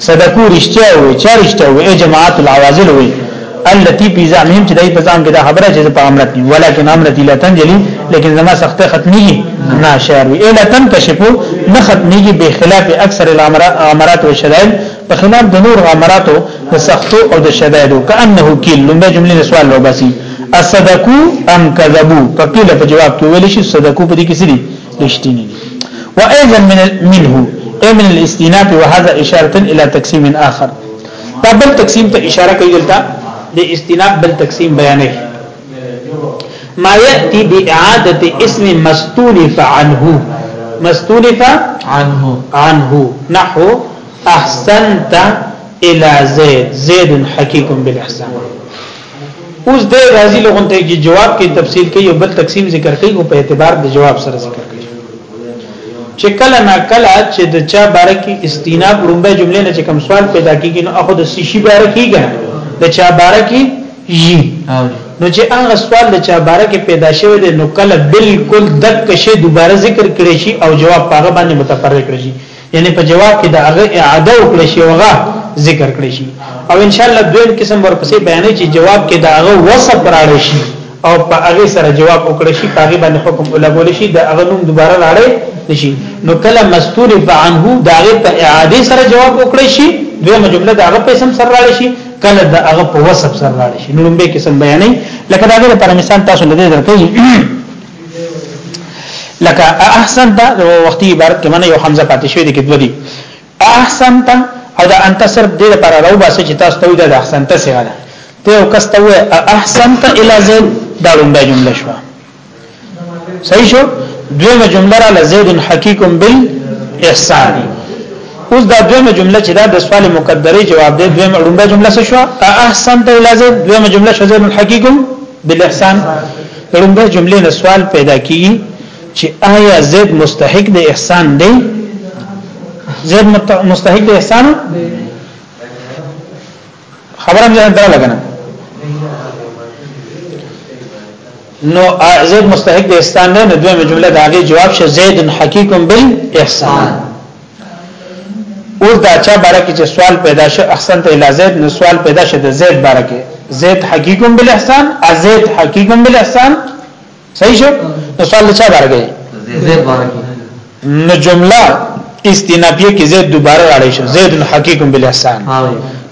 [SPEAKER 1] صدقو رشتیا وي چا رشتیا وي ای جماعت العوازل وي التي في زعمهم چې دای په ځان کې دا خبره چې په امرت نه ولکن امرت لا تنجلي لیکن زما سخت ختمي نه شعر وي الا تنکشفو نه ختميږي به خلاف اکثر الامرات او شدائد په خلاف د نور امراتو د سختو او د شدائدو کانه کیل لمبه جملې نه سوال لو باسي اصدقو ام کذبو فقيل په جواب کې ویل شي صدقو په دې کې سړي رښتینی دی وايضا من منه اي من الاستناف وهذا اشاره الى تقسيم اخر دا بل تقسیم ته اشاره کوي دلته د استناف بل تقسیم بیانې ما ياتي باعاده اسم مستونف عنه مستونف
[SPEAKER 2] عنه
[SPEAKER 1] عنه نحو احسنت الى زيد زيد حقيق بالاحسان اوس د راضی لغون ته کې جواب کې تفصیل کوي او بل تقسیم ذکر کوي او په اعتبار د جواب سره ذکر کوي چې کله نا کله چې د چا باره کې استیناب لومبه جمله نه چې کوم سوال پیدا کیږي نو اخو د سشي باره کیږي د چا باره کې یي نو چې هغه سوال د چا باره کې پیدا شوی دی نو کله بالکل دک شي دوباره ذکر کړي شي او جواب پاغه باندې متفرق کړي شي یعنی په جواب کې د هغه اعاده وکړي شي هغه ذکر کړي شي او ان شاء الله دویم قسم ورپسې بیانې چې جواب کې د هغه وصف راړي شي او په هغه سره جواب وکړي شي په هغه باندې حکم ولګول شي د هغه نوم دوباره راړي نشي نو کله مستور فعنه د هغه په اعاده سره جواب وکړي شي دویمه جمله د هغه په اسم سره راړي شي کله د هغه په وصف سره راړي شي نو لومبه قسم بیانې لکه دا د پر مثال تاسو لدې درکې لکه احسن دا وختي عبارت کې معنی یو حمزه پاتې شوی دی کې دوی احسن تا او دا انت صرف دې لپاره راو باسه چې تاسو ته دا احسن ته څنګه ده ته یو کس ته وې احسن ته الی زید دا لومړی جمله شو صحیح شو دویمه جمله را لزید حقیق بال احسان اوس دا دویمه جمله چې دا د سوال مقدره جواب دی دویمه لومړی جمله څه شو احسن ته الی زید دویمه جمله شو زید حقیق بالاحسان لومبه جمله نه سوال پیدا کیږي چې آیا زید مستحق د احسان دی زید مستحق د احسان خبره مې دا لګنه نو زید مستحق د احسان نه دویمه جمله دا غي جواب شه زید حقیقم بالاحسان اوس دا چا بارکه چې سوال پیدا شو احسن ته الی زید نو سوال پیدا شو د زید بارکه زید حقیقم بالاحسان ازید حقیقم بالاحسان صحیح شو نو سوال د چا بارکه
[SPEAKER 2] زید بارکه
[SPEAKER 1] نو جمله استنافیه کې زید دوباره راړی شو زید حقیقم بالاحسان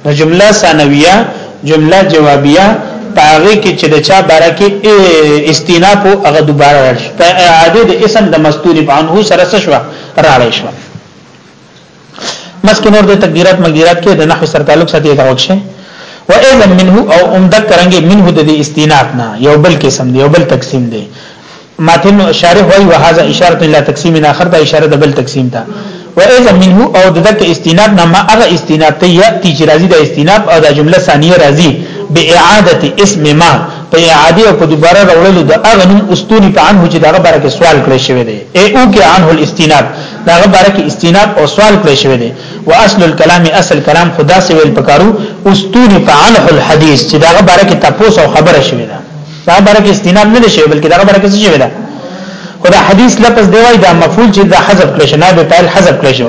[SPEAKER 1] نو جمله ثانویه جمله جوابیه پاغه کې چې د چا باره کې استناف او هغه دوباره راشي په اعاده د اسم د مستور په انه سره شوه راړې شو مسکه نور د تقدیرات مقدیرات کې د نحو سره تعلق ساتي دا وښه و اذا منه او عمدک کرانګي منه د دې استینات نه یو بل قسم دی یو بل تقسیم دی ماتن شارح وی وهذا اشاره الى تقسیم اخر دا اشاره د بل تقسیم ته و اذا منه او دغه استیناد نه ما هغه استیناد ته یاتی چې راځي د استیناد او د جمله ثانیه راځي به اعاده اسم ما په اعاده او په دوباره راوړلو د هغه نوم استونی په عنه چې دغه باره کې سوال کړی شوی دی ای او کې عنه الاستیناد دغه باره کې استیناد او سوال کړی شوی دی واصل الكلام اصل کلام خدا سی ویل پکارو استونی په عنه الحديث چې دغه باره کې تاسو او خبره شوی ده دا باره کې استیناد نه شوی بلکې دغه باره کې څه شوی ده خدا حدیث لفظ دی وای دا مفعول چې دا حذف کړی شنه به تعال حذف کړی شو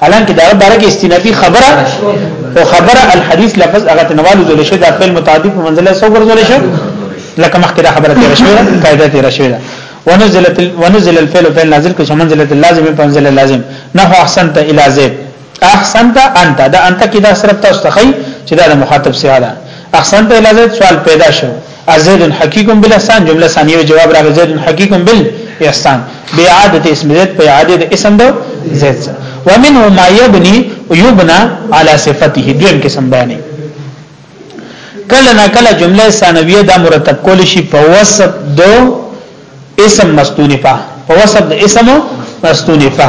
[SPEAKER 1] حالانکه دا باره کې استنافي خبره او خبره الحديث لفظ هغه تنوالو ذل شي دا فعل متعدی په منزله سو ګرځول شي لکه مخکې دا خبره تیر شوې قاعده تیر شوې ده ونزلت ونزل الفعل فعل نازل کې منزله اللازم په منزله لازم نه احسنت الى زيد احسنت انت دا انت کې دا صرف تاسو تخي چې دا مخاطب سره ده احسنت الى زيد سوال پیدا شو زید حقیق بالاحسان جمله ثانیه جواب راغی زید حقیق بالاحسان بیاعاده اسم زید په اعاده د اسم دو زید سره ومنه ما یبنی یبنا علی صفته دویم قسم بیانې کله نا کله جمله ثانویه دا مرتب کول شي په وسط دو اسم مستونفه په وسط د اسم مستونفه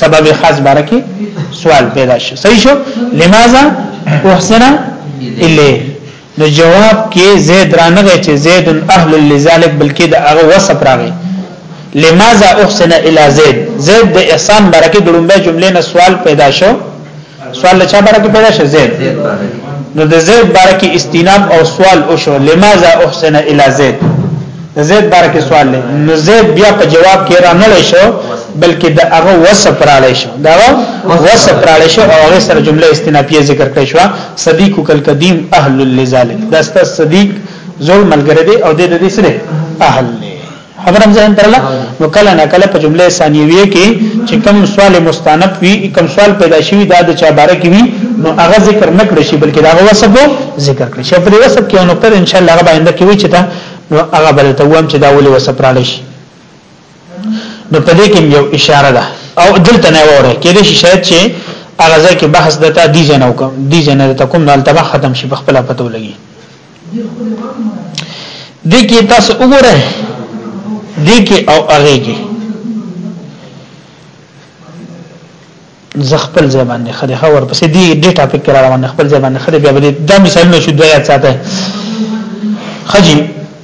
[SPEAKER 1] سبب خاص باره کې سوال پیدا شي صحیح شو لماذا احسن الیه نو جواب کې زید رانغه چې زید اهل لذلک بلکې د هغه وصف راغی لماذا احسن الى زید زید د احسان برکه دړمبه جمله نه سوال پیدا شو سوال له چا باره کې پیدا شو زید نو د زید باره کې استیناب او سوال او شو لماذا احسن الى زید د زید باره کې سوال لې نو زید بیا په جواب کې را نه شو بلکې د هغه وصف را لې شو دا وصف را لې شو او هغه سره جمله استینابیه ذکر کړې شو صدیق کل قدیم اهل لذالک دا ست صدیق زول ملګری دی او د دې سره اهل خبر هم ځین ترلا نو کله نه کله په جمله ثانیویه کې چې کوم سوال مستانف وي کوم سوال پیدا شي دا د چا باره کې وي نو هغه ذکر نه کړی شي بلکې دا هغه سبو ذکر کړی شي په دې وسب کې نو پر ان شاء الله هغه باندې کې وي چې دا نو هغه بل ته وام چې دا ولې وسب را لشي نو په دې کې یو اشاره ده او دلته نه وره کې دې شاید چې هغه ځکه بحث دته دی جنو کوم دی جنو ته کوم نو التبه ختم شي په خپل پته ولګي دې کې تاسو وګورئ دې کې او هغه کې زخپل ځای باندې خدای خبر پسې دې دې ټاپک کرا روان خپل ځای باندې خدای بیا به دا مثالونه شو دوی یاد ساته خجی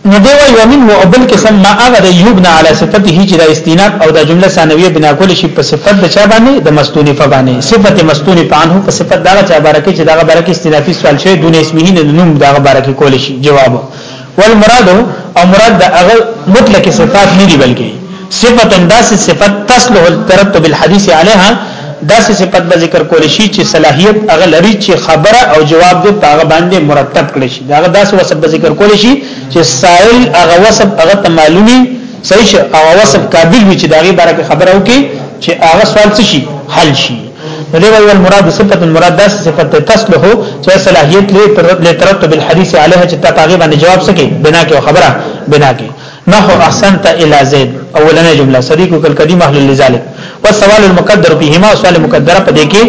[SPEAKER 1] نو دی وی ومن هو بل قسم ما هغه د یبنا علی صفته چې د استیناد او د جمله ثانویه بنا کول شي په صفت د چا باندې د مستونی فبانه صفت مستونی پانه په صفت دا چې برکه چې دا برکه استنافي سوال شوی دون اسمه نه نوم دا برکه کول شي جواب والمراد او مراد دا هغه مطلق صفات نه دي بلکې صفت انداس صفت تصلح الترتب الحديث عليها دا صفت به ذکر کول شي چې صلاحيت هغه لري چې خبره او جواب دې هغه باندې مرتب کړي شي دا داس وسب به ذکر کول شي چې سائل هغه وسب هغه معلومي صحیح او وسب قابل وي چې دا غي برکه خبره وکي چې هغه سوال څه شي حل شي نو دی ویل مراد صفت مراد داس صفت ته تصلح چې صلاحیت لري تر دې ترتب الحديث عليه چې تا پاګه باندې جواب سکے بنا کې خبره بنا کې نه هو احسن ته الی زید اولنې جمله صدیق کل قدیم اهل لذالک والسوال المقدر بهما سوال مقدره په دې کې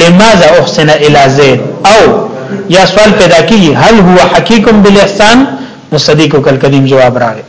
[SPEAKER 1] لماذا احسن الی زید او یا سوال پیدا کیږي هل هو حقیقم بالاحسان نو صدیق کل قدیم جواب راغی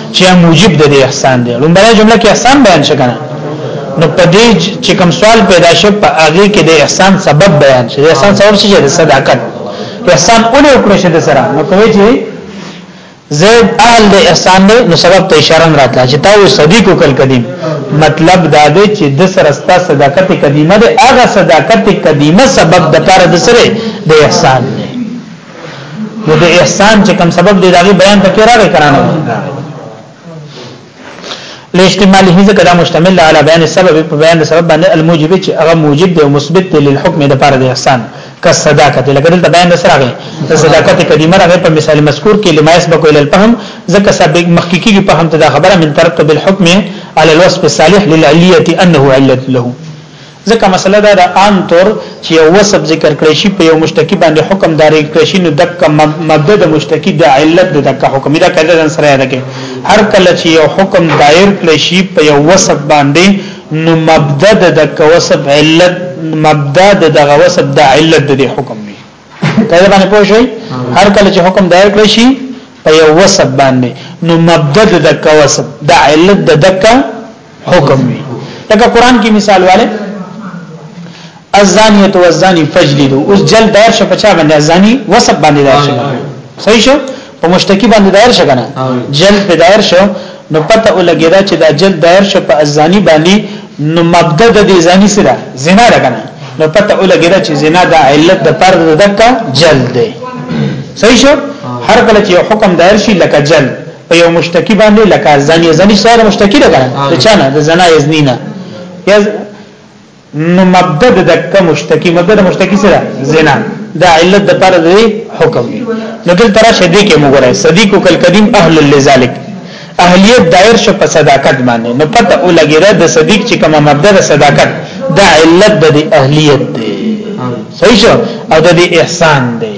[SPEAKER 1] چې موجب د احسان دی لومړی جمله کې احسان بیان شو کنه نو په دې چې کوم سوال پیدا شو په هغه کې د احسان سبب بیان شي د احسان سبب څه دی صداقت احسان اولې وکړي چې د سره نو کوي چې زید اهل د احسان دی نو سبب ته اشاره راکړه چې تاسو صدیق وکړ قدیم مطلب دا دی چې د سره ستا صداقت قدیمه ده هغه صداقت قدیمه سبب د پاره د سره د احسان دی نو د احسان چې کوم سبب دی داغي بیان پکې راغی کرانو لاستعماله ذکر دا مشتمل علی بیان السبب په بیان د سبب باندې الموجب چې هغه موجب دی او مثبت دی للحکم د پر د احسان کا صداقت لکه دلته بیان سره غي د صداقت کلمه راغی په مثال مذکور کې لما يسبق الى الفهم ځکه سابق مخکیکی کې فهم ته دا خبره من ترتب الحكم على الوصف الصالح للعليه انه عله له ځکه مسله دا ده عام طور چې یو وصف ذکر کړی شي په یو مشتکی باندې حکم داري کړی شي نو دک مبدا د مشتکی د علت د دک حکم دا کده ځان سره یاد کړي هر کله چې یو حکم دایر کړی شي په یو وصف باندې نو مبدا د دک وصف علت مبدا د دغه وصف د علت د حکم په دې باندې پوه شئ هر کله چې حکم دایر کړی شي په یو وسب باندې نو مبدا د دک وسب د علت د دک حکم وي لکه قران کې مثال والے الزانیه والزانی فجلدوا اوس جلد دایر شي په چا باندې الزانی وسب باندې دایر شي صحیح شو په مشتکی باندې دایر شو کنه جلد په دایر شو نو پته ولګیدا چې دا جلد دایر شو په ازانی باندې نو مبدا د دې ځانی سره زنا ده کنه نو پته ولګیدا چې زنا د علت د پر دکا جلد دی صحیح شو هر کله چې حکم دایر شي لکه جلد په یو مشتکی باندې لکه ازانی ازانی سره مشتکی ده کنه د چانه د زنا یزنینا یا نو مبدا د دک مشتکی مبدا د مشتکی سره زنا دا علت د پر دی حکم دی نو دل تر شدی کې موږ راځي صدیق کل قدیم اهل لذالک اهلیت دایر شو په صداقت باندې نو پته ولګی دا د صدیق چې کومه مبدا د صداقت دا علت د اهلیت دی صحیح شو او د احسان دی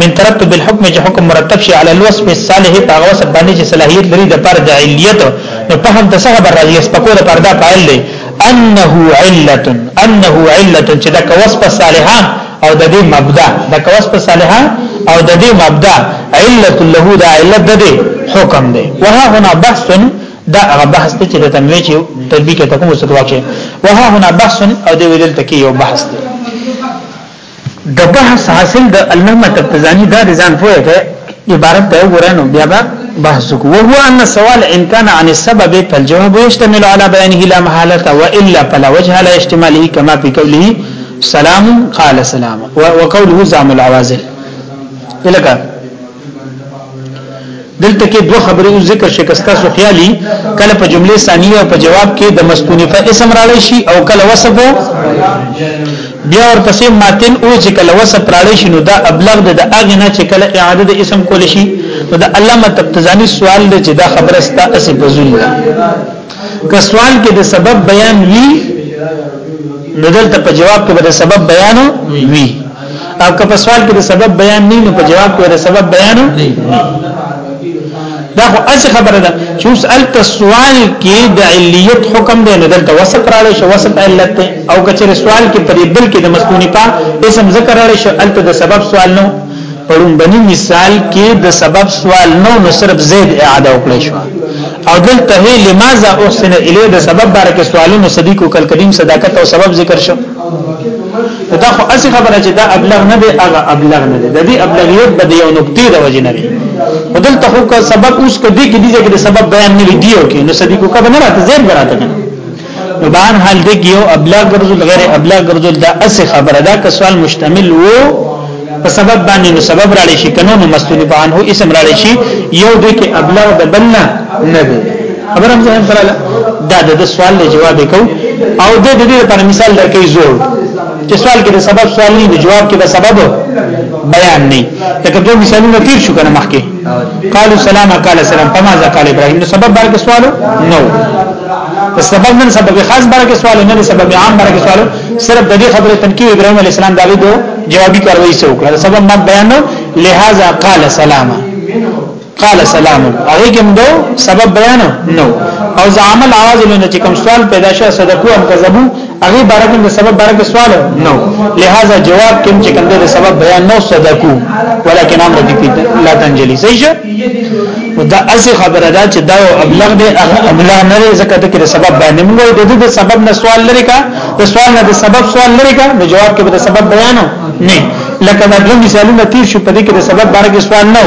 [SPEAKER 1] من ترتب الحكم چې حکم مرتب شي على الوصف الصالح په هغه وصف باندې چې صلاحيت لري د پر د علیت نو په هم ته خبر راځي سپکو د پردا فاعل دی انه عله انه عله چې دا وصف صالحه او د دې مبدا دا وصف صالحه او د دې مبدا عله له دا عله د دې حکم دی وها هنا بحث دا هغه بحث ته چې د تنویج تطبیق ته کوم څه واچي وها هنا بحث او د ویل تکي یو بحث دی د بحث حاصل د علامه تبتزانی دا ځان پوهه کې عبارت ته وګورئ بیا به بحث وکړو وهو ان سوال ان كان عن السبب فالجواب يشتمل على بيانه لا محاله والا فلا وجه لا اشتماله كما في قوله سلام قال سلام وقوله زعم العوازل الکه دلته کې دوه خبرې ذکر شکسته سو خیالي کله په جمله ثانیه او په جواب کې د مستونفه اسم راړی شي او کله وصف بیا ورپسې ماتن او چې کله وصف راړی شي نو دا ابلغ د اغه نه چې کله اعاده د اسم کول شي نو د علامه تبتزانی سوال دی چې دا خبره ستا اسې بزول ده که سوال کې د سبب بیان وی نو دلته په جواب کې به د سبب بیان وی او که په سوال کې د سبب بیان نه نو په جواب کې د سبب بیان نه دا خو اصل خبره ده چې اوس الت سوال کې د علیت حکم دی نه دلته وسط راړې شو وسط علت او کچره سوال کې پرې بل کې د مستونی په اسم ذکر راړې شو الت د سبب سوال نو پړومبني مثال کې د سبب سوال نو نو صرف زید اعاده وکړې شو او دلته هی لماذا احسن الیه د سبب باره کې سوالونو صدیق او کلکریم صداقت او سبب ذکر شو دا خو اسی خبره چې دا ابلغ نه دی هغه ابلغ نه دی د دې ابلغیت به یو نقطې د وجه نه وي ودلته خو سبب اوس کدي کې دي چې د سبب بیان نه دی او کې نو صدیق او کبه نه راته زید راته نو بهر حال دې یو ابلا ګرځول غیر ابلا ګرځول دا اس خبره دا که سوال مشتمل وو په سبب باندې نو سبب را لشي کنو نو مستونی په انه اسم را لشي یو دې کې ابلا د بلنا نه دی خبر هم ځان سره دا د سوال له جواب کو او د دې لپاره مثال درکې زور چې سوال کې د سبب سوال نه جواب کې د سبب بیان نه لکه دوه مثالونه تیر شو کنه مخکې قالو سلام قال سلام فما ذا قال ابراهيم نو سبب بارک سوالو نو سبب نن سبب خاص بارک سوالو نه سبب عام بارک سوالو صرف د دې خبره تنکیو ابراهيم عليه السلام دالي دو جوابي کاروي سو کړ سبب ما بیان نو لہذا قال سلام قال سلام هغه کوم دو سبب بیان نو او زعمل عوازل نه چې کوم سوال پیدا شه صدقو هم کذبو هغه بارک د سبب بارک سوال نو لہذا جواب کوم چې کوم د سبب بیان نو صدقو ولکن امر دي کې لا تنجلي صحیح شه دا اسی خبره ده چې دا ابلغ دی هغه ابلغ نه لري ځکه ته کې سبب باندې موږ د دې سبب نه سوال لري کا د سوال نه د سبب سوال لري کا نو جواب کې به د سبب بیان نه لکه دا دوه مثالونه تیر شو په دې کې د سبب بارک سوال نه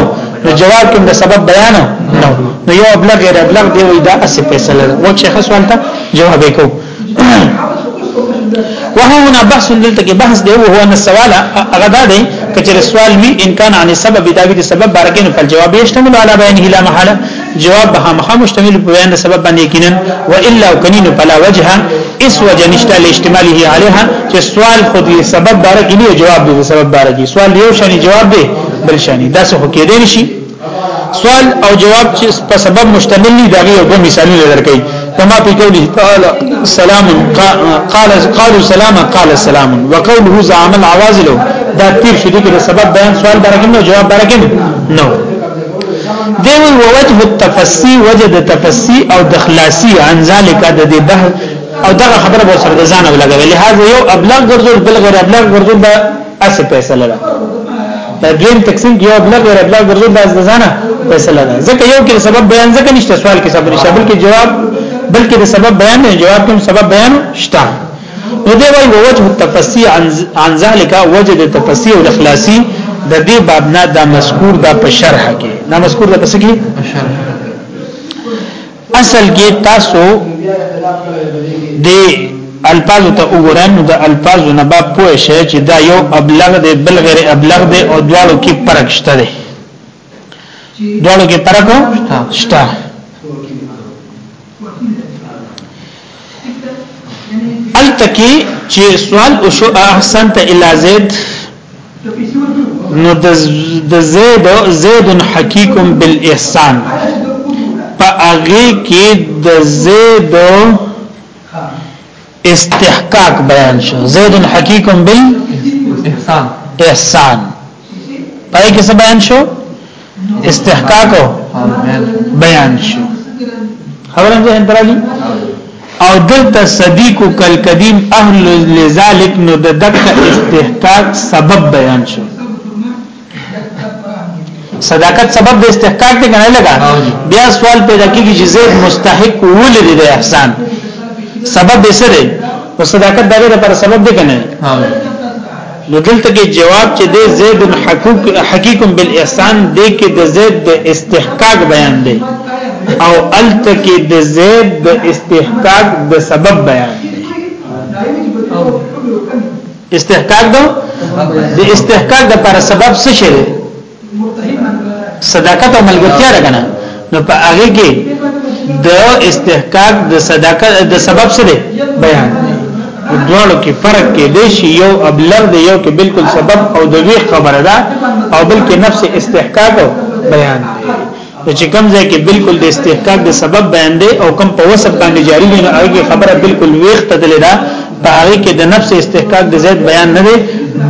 [SPEAKER 1] نو جواب کې د سبب بیان نه نو یو ابلغ غیر ابلغ دی وي دا اسی فیصله وکړي خاص وانت جواب وکړو وهو هنا بحث دلته کې بحث دی وهو ان السوال هغه دا دی کچره سوال وی ان کان عن سبب دا وی سبب بارکه نه فل جواب یشتمل علی بیان هلا محاله جواب به مخه مشتمل په بیان سبب باندې کینن و الا کنین فلا وجه اس وجه نشته لاستعماله علیها چې سوال خو دی سبب بارکه نه جواب دی سبب بارکه سوال یو شنی جواب دی بل شنی دا څه خو کېدې نشي سوال او جواب چې په سبب مشتمل دي دا یو دوه مثالونه درکې کما په قوله قال سلام قال قالوا سلاما قال سلام وقوله زعم العوازل دا تیر شدي کې سبب بیان سوال برکم نو جواب برکم نو دی وی وجه التفسي وجد تفسي او دخلاصي عن ذلك د دې بحث او دا خبره به سره ځان ولګوي لهدا یو ابلغ ګرځول بل غیر ابلغ ګرځول اسه فیصله ده دا دویم تقسیم کې یو ابلغ غیر ابلغ ګرځول دا ځانه فیصله ده ځکه یو کې سبب بیان ځکه نشته سوال کې سبب نشته بلکې جواب بلکې د سبب بیان نه جواب کې سبب بیان شته نو دی وایي وجه التفسیر عن ذلك وجد التفسیر الاخلاصی د دې باب نه دا مذکور دا په شرح کې دا مذکور دا په څه کې اصل کې تاسو د الفاظ ته وګورئ نو د الفاظ نه به پوه شئ چې دا یو ابلغ دی بل غیر ابلغ دی او دواړو کې فرق شته دی دواړو کې فرق شته التکی چې سوال وشو احسن ته الی زید نو د زید زید حقیق بالاحسان په هغه کې د زید استحقاق بیان شو زید حقیق بالاحسان احسان پای کې څه بیان شو استحقاق بیان شو خبره ده انترالی او دلته صدیق کل قدیم اهل لذالک نو د دک استحقاق سبب بیان شو صداقت سبب د استحقاق ته نه لگا بیا سوال پیدا کیږي چې زید مستحق ولې د احسان سبب یې څه دی او صداقت دغه لپاره سبب دی کنه نو دلته کې جواب چې د زید حقوق حقیق بالاحسان دی کې د زید د استحقاق بیان دی او الته کې د زید د استحقاق د سبب بیان دی استحقاق دو د استحقاق د پر سبب څه شي صداقت او ملګرتیا ده کنه نو په هغه کې د استحقاق د صداقت د سبب سره بیان دوړو کې فرق کې دی شي یو ابلغ دی یو کې بالکل سبب او د وی خبره ده او بلکې نفس استحقاق بیان دی نو چې کوم ځای کې بالکل د استحقاق د سبب بیان دی او کوم په وسب باندې جاری دی نو هغه خبره بالکل ویخت تللی ده په هغه کې د نفس استحقاق د زید بیان نه دی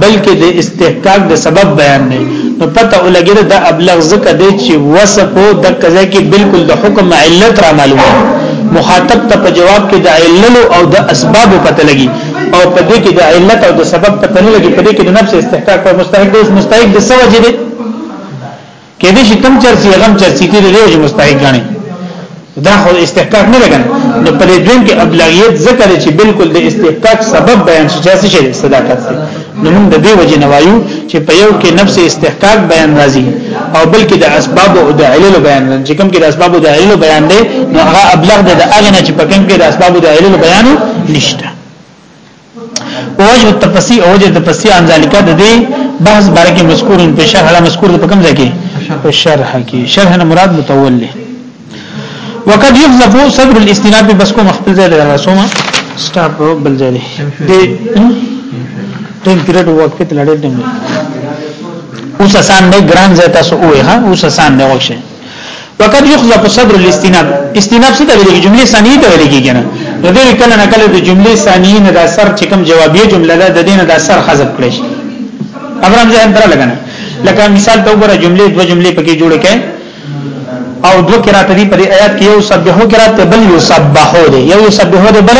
[SPEAKER 1] بلکې د استحقاق د سبب بیان دی نو پته ولګید دا ابلغ زکه دی چې وسب او د کزه کې بالکل د حکم علت را معلومه مخاطب ته په جواب کې د علل او د اسباب پته لګي او په دې کې د علت او د سبب پته نه لګي په دې کې د نفس استحقاق او مستحق د مستحق د سوجې کې دې شي کم چرسي غم چرسي کې دې وجه مستحق غني دا خو استحقاق نه لګن نو په دې دویم کې ابلغیت ذکر چې بالکل د استحقاق سبب بیان شي چې شي صداقت دی نو موږ د دې وجه نوایو چې په یو کې نفس استحقاق بیان راځي او بلکې د اسباب او د علل بیان راځي چې کوم کې د اسباب او د علل بیان دی نو هغه ابلغ د اغنه چې په کوم کې د اسباب او د علل بیان نشته وجه التفسي او وجه التفسي عن ذلك د دې بحث باره کې مذکور په شرح لا مذکور په کوم ځای کې په شرح کې شرح نه مراد متول له وقد يحذف صدر الاستناد بس کوم خپل ځای له رسومه سټاپ بل ځای دی ټیم پیریډ وخت ته لړل دی اوس آسان دی ګران ځای تاسو وې ها اوس آسان دی وښه وقد يخذف صدر الاستناد استناد څه ته ویل کیږي جمله ثانیه ته ویل کیږي نه نو دې کله نه کله د جمله ثانیه نه د اثر چې کوم جوابیه جمله ده د دې نه د اثر حذف کړي شي ابرام ځه اندر لګنه لکه مثال ته وګوره جمله دو جمله پکې جوړ کړي او دو قرات دي پر آیات کې یو سبحو قرات بل یو سبحو دي یو سبحو دي بل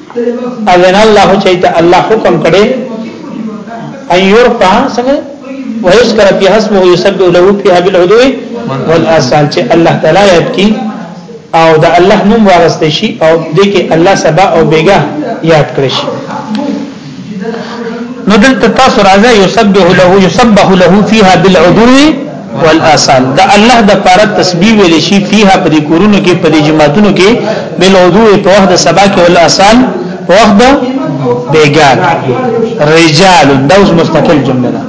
[SPEAKER 1] اذن الله چیت الله حکم کړي ان يرفع څنګه ويذكر في اسمه يسبح له فيها بالعدو والآصال چې الله تعالی یاد کی او د الله نوم واغسته شي او د کې الله سبا او بیګا یاد کړی شي نو دلته تاسو راځي یسبح له یسبح له فيها بالعدو والآثار د الله د پاره تسبیح ویل شي فيها په دې کورونو کې په دې جماعتونو کې بل وضوء په وخت سبا کې ولا آثار په وخت بیګار رجال دوز مستقل جمله ده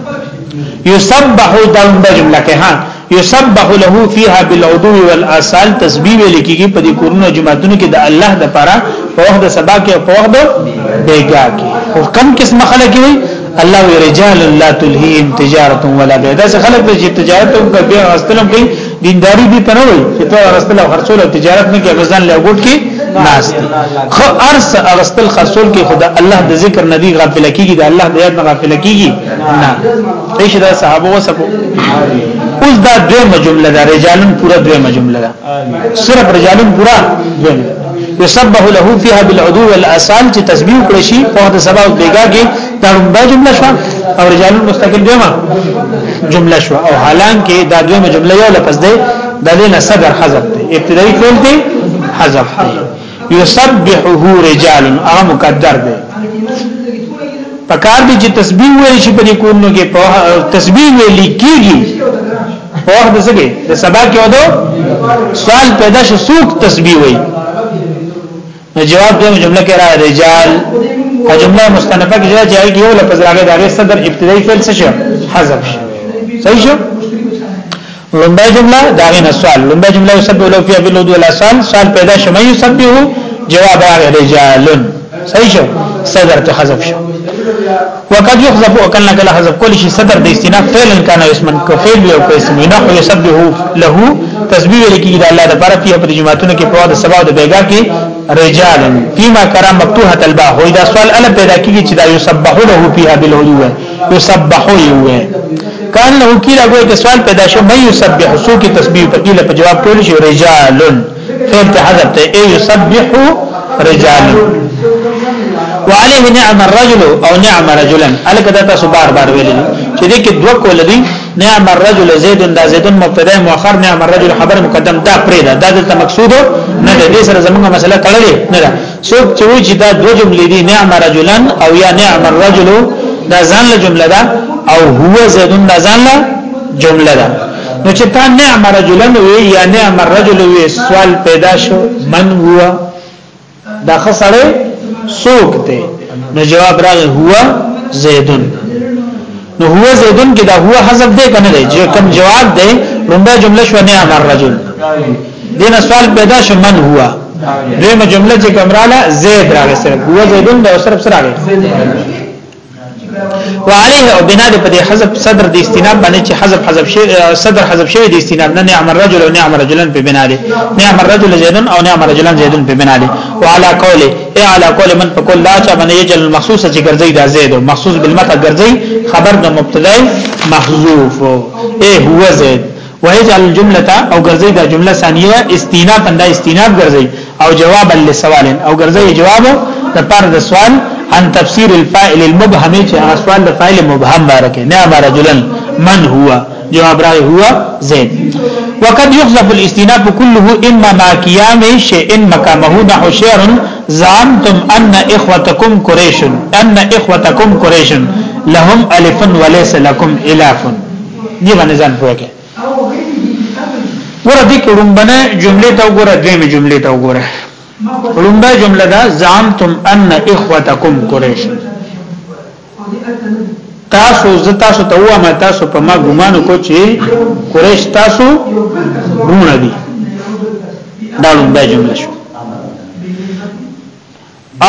[SPEAKER 1] یسبح دم جمله کې ها یسبح له فيها بالعدو والآثار تسبیح ویل کېږي په دې کورونو جماعتونو کې د الله د پاره په وخت سبا کې په وخت بیګار کې او کم قسم خلک وي الله وی رجال لا تلهیهم تجارت ولا بیع دا خلک چې تجارت او بیع واستلم کوي دینداری دي ته نه وي چې ته واستل او خرڅول او تجارت نه کې غزان له ګټ کې ناس دي خو ارس اغستل خرڅول کې خدا الله د ذکر نه دی غافل کیږي د الله د یاد نه غافل کیږي نه ایش دا صحابه وسکو اوس دا دویمه جمله ده رجالن پورا دویمه جمله ده صرف رجال پورا دویم یسبح له فيها بالعدو والاسال چې تسبیح کړی شي په د سبا او بیګا کې دا لومړی جمله شو او رجال مستقل دیمه جمله شو او حالانکه دا دویمه جمله یو لفظ دی د دې نه صدر حذف دی ابتدایي کول دی حذف دی یسبحه رجال هغه مقدر دی پکار دی چې تسبیح ویل شي په دې کولو کې په تسبیح ویل کیږي په وخت د سګي د سبا کې ودو سوال پیدا شو سوق تسبیح وي نو جواب دې جمله کې را رجال ا جمله مستنفه کې ځای کې یو لفظ راغی دا غي صدر ابتدایي فعل څه شو حذف شو صحیح شو لومبای جمله دا غي سوال لومبای جمله یسبح لو فی بالود ولا سوال سوال پیدا شمه یسبح جواب راغی رجالن صحیح شو صدر ته حذف شو وقد يحذف وكان كلا حذف كل شيء صدر د استناف فعل كان اسما كفعل او اسم نه خو يسبه له تسبيح لکی د الله لپاره په پر جماعتونو کې په د سبا د بیګا کې رجال فيما کرام مفتوحه البا هو دا سوال ال پیدا کیږي چې دا يسبح له فيها بالهدوء يسبح يوه کان له کیلا ګوي کې سوال پیدا شو مې يسبح سو کې تسبيح په کیله په جواب کول شي رجالن فعل ته حذف ته ای یسبح رجال وعليه نعم الرجل او نعم رجلا الکه دا تاسو بار بار ویل چې دې کې دوه کول دي نعم الرجل زید دا زید مبتدا مؤخر نعم الرجل خبر مقدم دا پرې دا دا د مقصود نه د دې سره زموږه مسله کړلې نه دا څوک چې وی چې دا دوه جملې دي نعم رجلا او یا نعم الرجل دا ځان له جمله ده او هو زید دا ځان له جمله ده نو چې تا نعم رجلن وی یا نعم الرجل وی سوال پیدا شو من هو دا خسړې سوک ته نو جواب راغی هو زیدن نو هو زیدن کې دا هو حذف دی کنه دی چې کوم جواب دی لومبه جمله شو نعم الرجل دین سوال پیدا شو من هو دیمه جمله چې کوم رااله زید راغی سره هو زیدن دا صرف سره راغی وعليه او بنا د پدې حذف صدر د استناب باندې چې حذف حذف شي صدر حذف شي د استناب نه نعم الرجل او نعم رجلن په بنا دي نعم الرجل زيدن او نعم رجلن زيدن په بنا دي وعلى قوله اي على قول من فقل لا چا باندې يجل المخصوص چې ګرځي دا زيد مخصوص بالمتا ګرځي خبر د مبتدا محذوف اي هو زيد ويجعل الجمله او ګرځي دا جمله ثانيه استینافا دا استیناف ګرځي او جوابا لسوال او ګرځي جواب د پر د سوال عن تفسير الفاعل المبهم چې هغه سوال د فاعل مبهم بارکه نه رجلا من هو جواب راي هو زيد وقد يحذف الاستناف كله اما ما قيام شيء مقامه نحو شعر زعمتم ان اخوتكم قريش ان اخوتكم قريش لهم الف وليس لكم الاف دی باندې ځان پوهه کې ګوره دې کې لومبنه جمله ته وګوره دویمه جمله ته وګوره لومبه جمله دا زعمتم ان اخوتکم قریش تاسو ز تاسو ته وامه تاسو په ما ګمان کو چې قریش تاسو ګونه دي دا لومبه جمله شو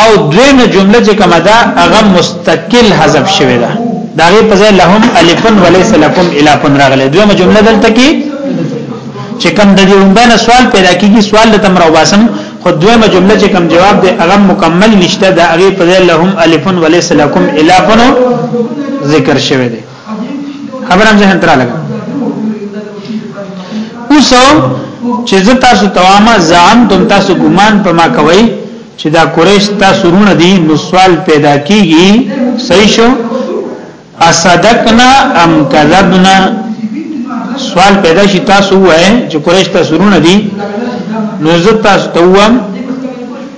[SPEAKER 1] او دویمه جمله چې کومه ده هغه مستقل حذف شوی ده دا غي په ځای لهم الفن وليس لكم الافن راغله دویمه جمله دلته کې چې کوم د دې ومبنه سوال پیدا کیږي سوال د تمر وباسم خو دویمه جمله چې کوم جواب ده هغه مکمل نشته دا غي په ځای لهم الفن وليس لكم الافن ذکر شوی ده خبرم ذهن تر لګا اوس چې زه تاسو توامه زعم تم تاسو ګمان په ما کوي چې دا قریش تاسو رونه دي نو سوال پیدا کیږي صحیح شو اصدقنا ام کذبنا سوال پیدا شي تاسو وای چې قریش تاسو رونه دي نو زه تاسو توام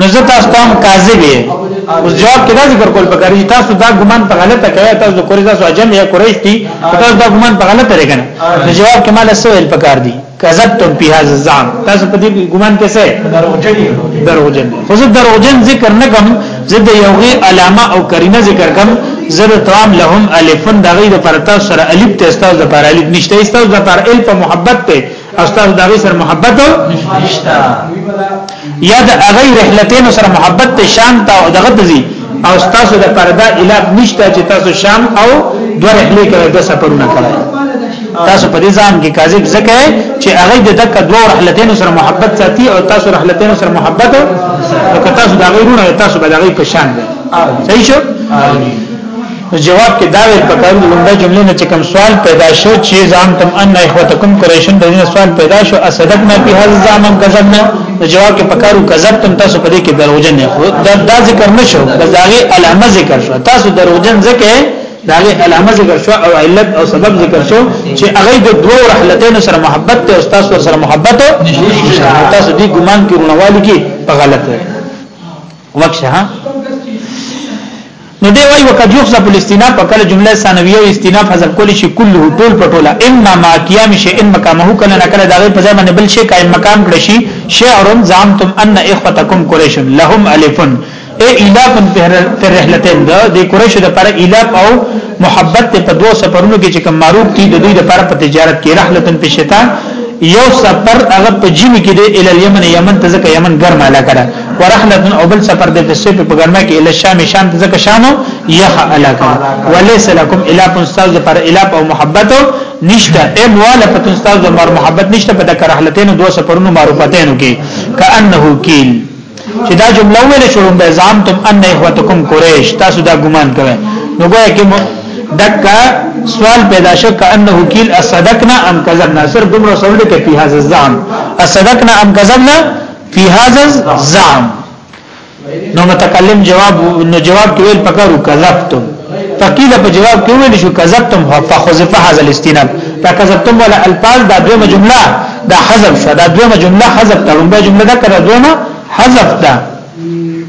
[SPEAKER 1] نو زه تاسو ته کاذب یم اوس جواب کې دا ذکر کول پکاري تاسو دا ګمان په غلطه کوي تاسو کوی تاسو عجم یا قریش دي تاسو دا ګمان په غلطه لري کنه نو جواب کې مال سوال پکار دي کذبتم په هاذ الزعم تاسو په دې ګمان کې څه دروغجن خو زه دروغجن ذکر نه کوم زه د یوغي علامه او کرینه ذکر کوم زر توام لهم الفن دا غي د پر تاسو سره الف ته تاسو د پر الف نشته تاسو د پر الف محبت ته استاد دا غي سره محبت نشتا یا د غي رحلتین سره محبت ته شام ته او دغه دزي او استاد د پردا اله نشتا چې تاسو شام او دوه رحلې کړه د سفرونه کړه تاسو په دې ځان کې کاذب زکه چې هغه د دک دوه رحلتین سره محبت ساتي او تاسو رحلتین سره محبت او که تاسو دا غیرونه تاسو به دا غي پشان دي صحیح شو نو جواب کې دا ویل پکار دی لومړی جمله نه چې کوم سوال پیدا شو چې ځان تم ان اخوتکم قریشن د دې سوال پیدا شو اصدقنا په هاذ زامن کذبنا نو جواب کې پکارو کذبتم تاسو په دې کې دروژن نه خو دا, دا ذکر نشو بزاغه علامه ذکر شو تاسو دروژن ځکه داغه علامه ذکر شو او علت او سبب ذکر شو چې هغه د دوه رحلتین سره محبت ته او تاسو سره محبت تاسو دې ګمان کې رونوالي کې په غلط وکشه ها نو دی وایي وقد يحذف الاستئناف په کله جمله ثانویه او استئناف حذف کول شي كله ټول په ټوله اما ما قيام شي ان مقامه کله نه کله دغه په ځای باندې بل شي قائم مقام کړی شي شعر زعمتم ان اخوتكم قريش لهم الف اي الاف في الرحلتين ده د قريش د پر الاف او محبت ته په دوه سفرونو کې چې کوم معروف دي د دوی د پر په تجارت کې رحلتن په شتان یو سفر هغه په جمی کې د ال یمن یمن ته ځکه یمن ګرمه علاقه ده ورحلت او بل سفر د تسوی په ګرمه کې ال شام شام ته ځکه شام یخ علاقه وليس لكم الا پنستاز پر الا او محبت نشته اي مواله پنستاز مر محبت نشته په دکر رحلتین دوه سفرونو معروفتین کې کانه کیل چې دا جمله ویل شو به ځان تم ان اخوتکم قریش تاسو دا ګمان کوئ نو ګویا کې دکا سوال پیدا شو کانه کیل اصدقنا ام کذبنا سر دومره سوال کې په هاذ الزام اصدقنا ام کذبنا فی هذا الزعم نو متکلم جواب نو جواب کې ویل پکارو کذبتم فقیل په جواب کې ویل شو کذبتم فخذف هذا الاستناد دا کذبتم ولا الفاظ دا دویمه جمله دا حذف شو دا دویمه جمله حذف دا لومبه جمله دا کړه دویمه حذف ده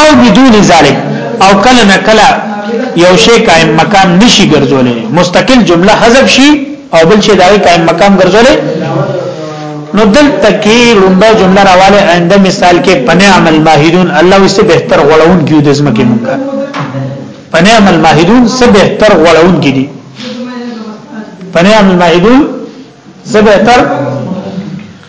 [SPEAKER 1] او بدون ذلک او کله نه کله یو شی قائم مقام نشي ګرځولې مستقل جمله حذف شي او بل شی دای قائم مقام ګرځولې نو دلته کې لومبه جمله راواله آینده مثال کې پنه عمل ماهدون الله وسه بهتر غړون کیو د زمکه مونږه پنه عمل ماهدون سه بهتر غړون کی دي پنه عمل ماهدون سه بهتر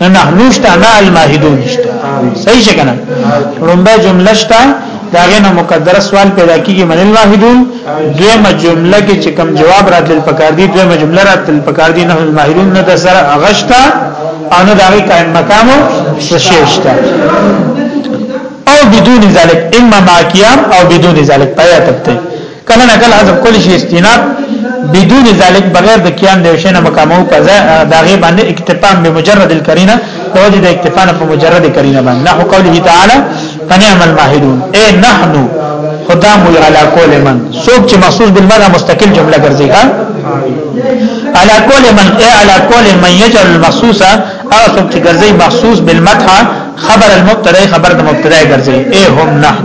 [SPEAKER 1] نه نحنو شته نه الماهدون شته صحیح څنګه نه لومبه جمله شته داغه نه مقدر سوال پیدا کیږي من الماهدون دویمه جمله کې چې کوم جواب راتل پکار دي دویمه جمله راتل پکار دي نه الماهدون نه د سره اغشتا او نه دغه قائم مقام ششتا او بدون ذلك اما ماکیام او بدون ذلك پیا تبته کله نه کله حذف کول شي استناد بدون ذلك بغیر د قیام د شنه مقامو قضا دا غي باندې اکتفا به مجرد القرینه د وجه د اکتفا په مجرد قرینه باندې نحو قوله تعالی فنعم الماهدون اے نحن خدا مو علا کول من سوق چې مخصوص بالمعنى مستقل جمله ګرځي ها علا کول من اے علا کول من یجعل المخصوصه او سوق چې ګرځي مخصوص بالمدح خبر المبتدا خبر د مبتدا ګرځي اے هم نحن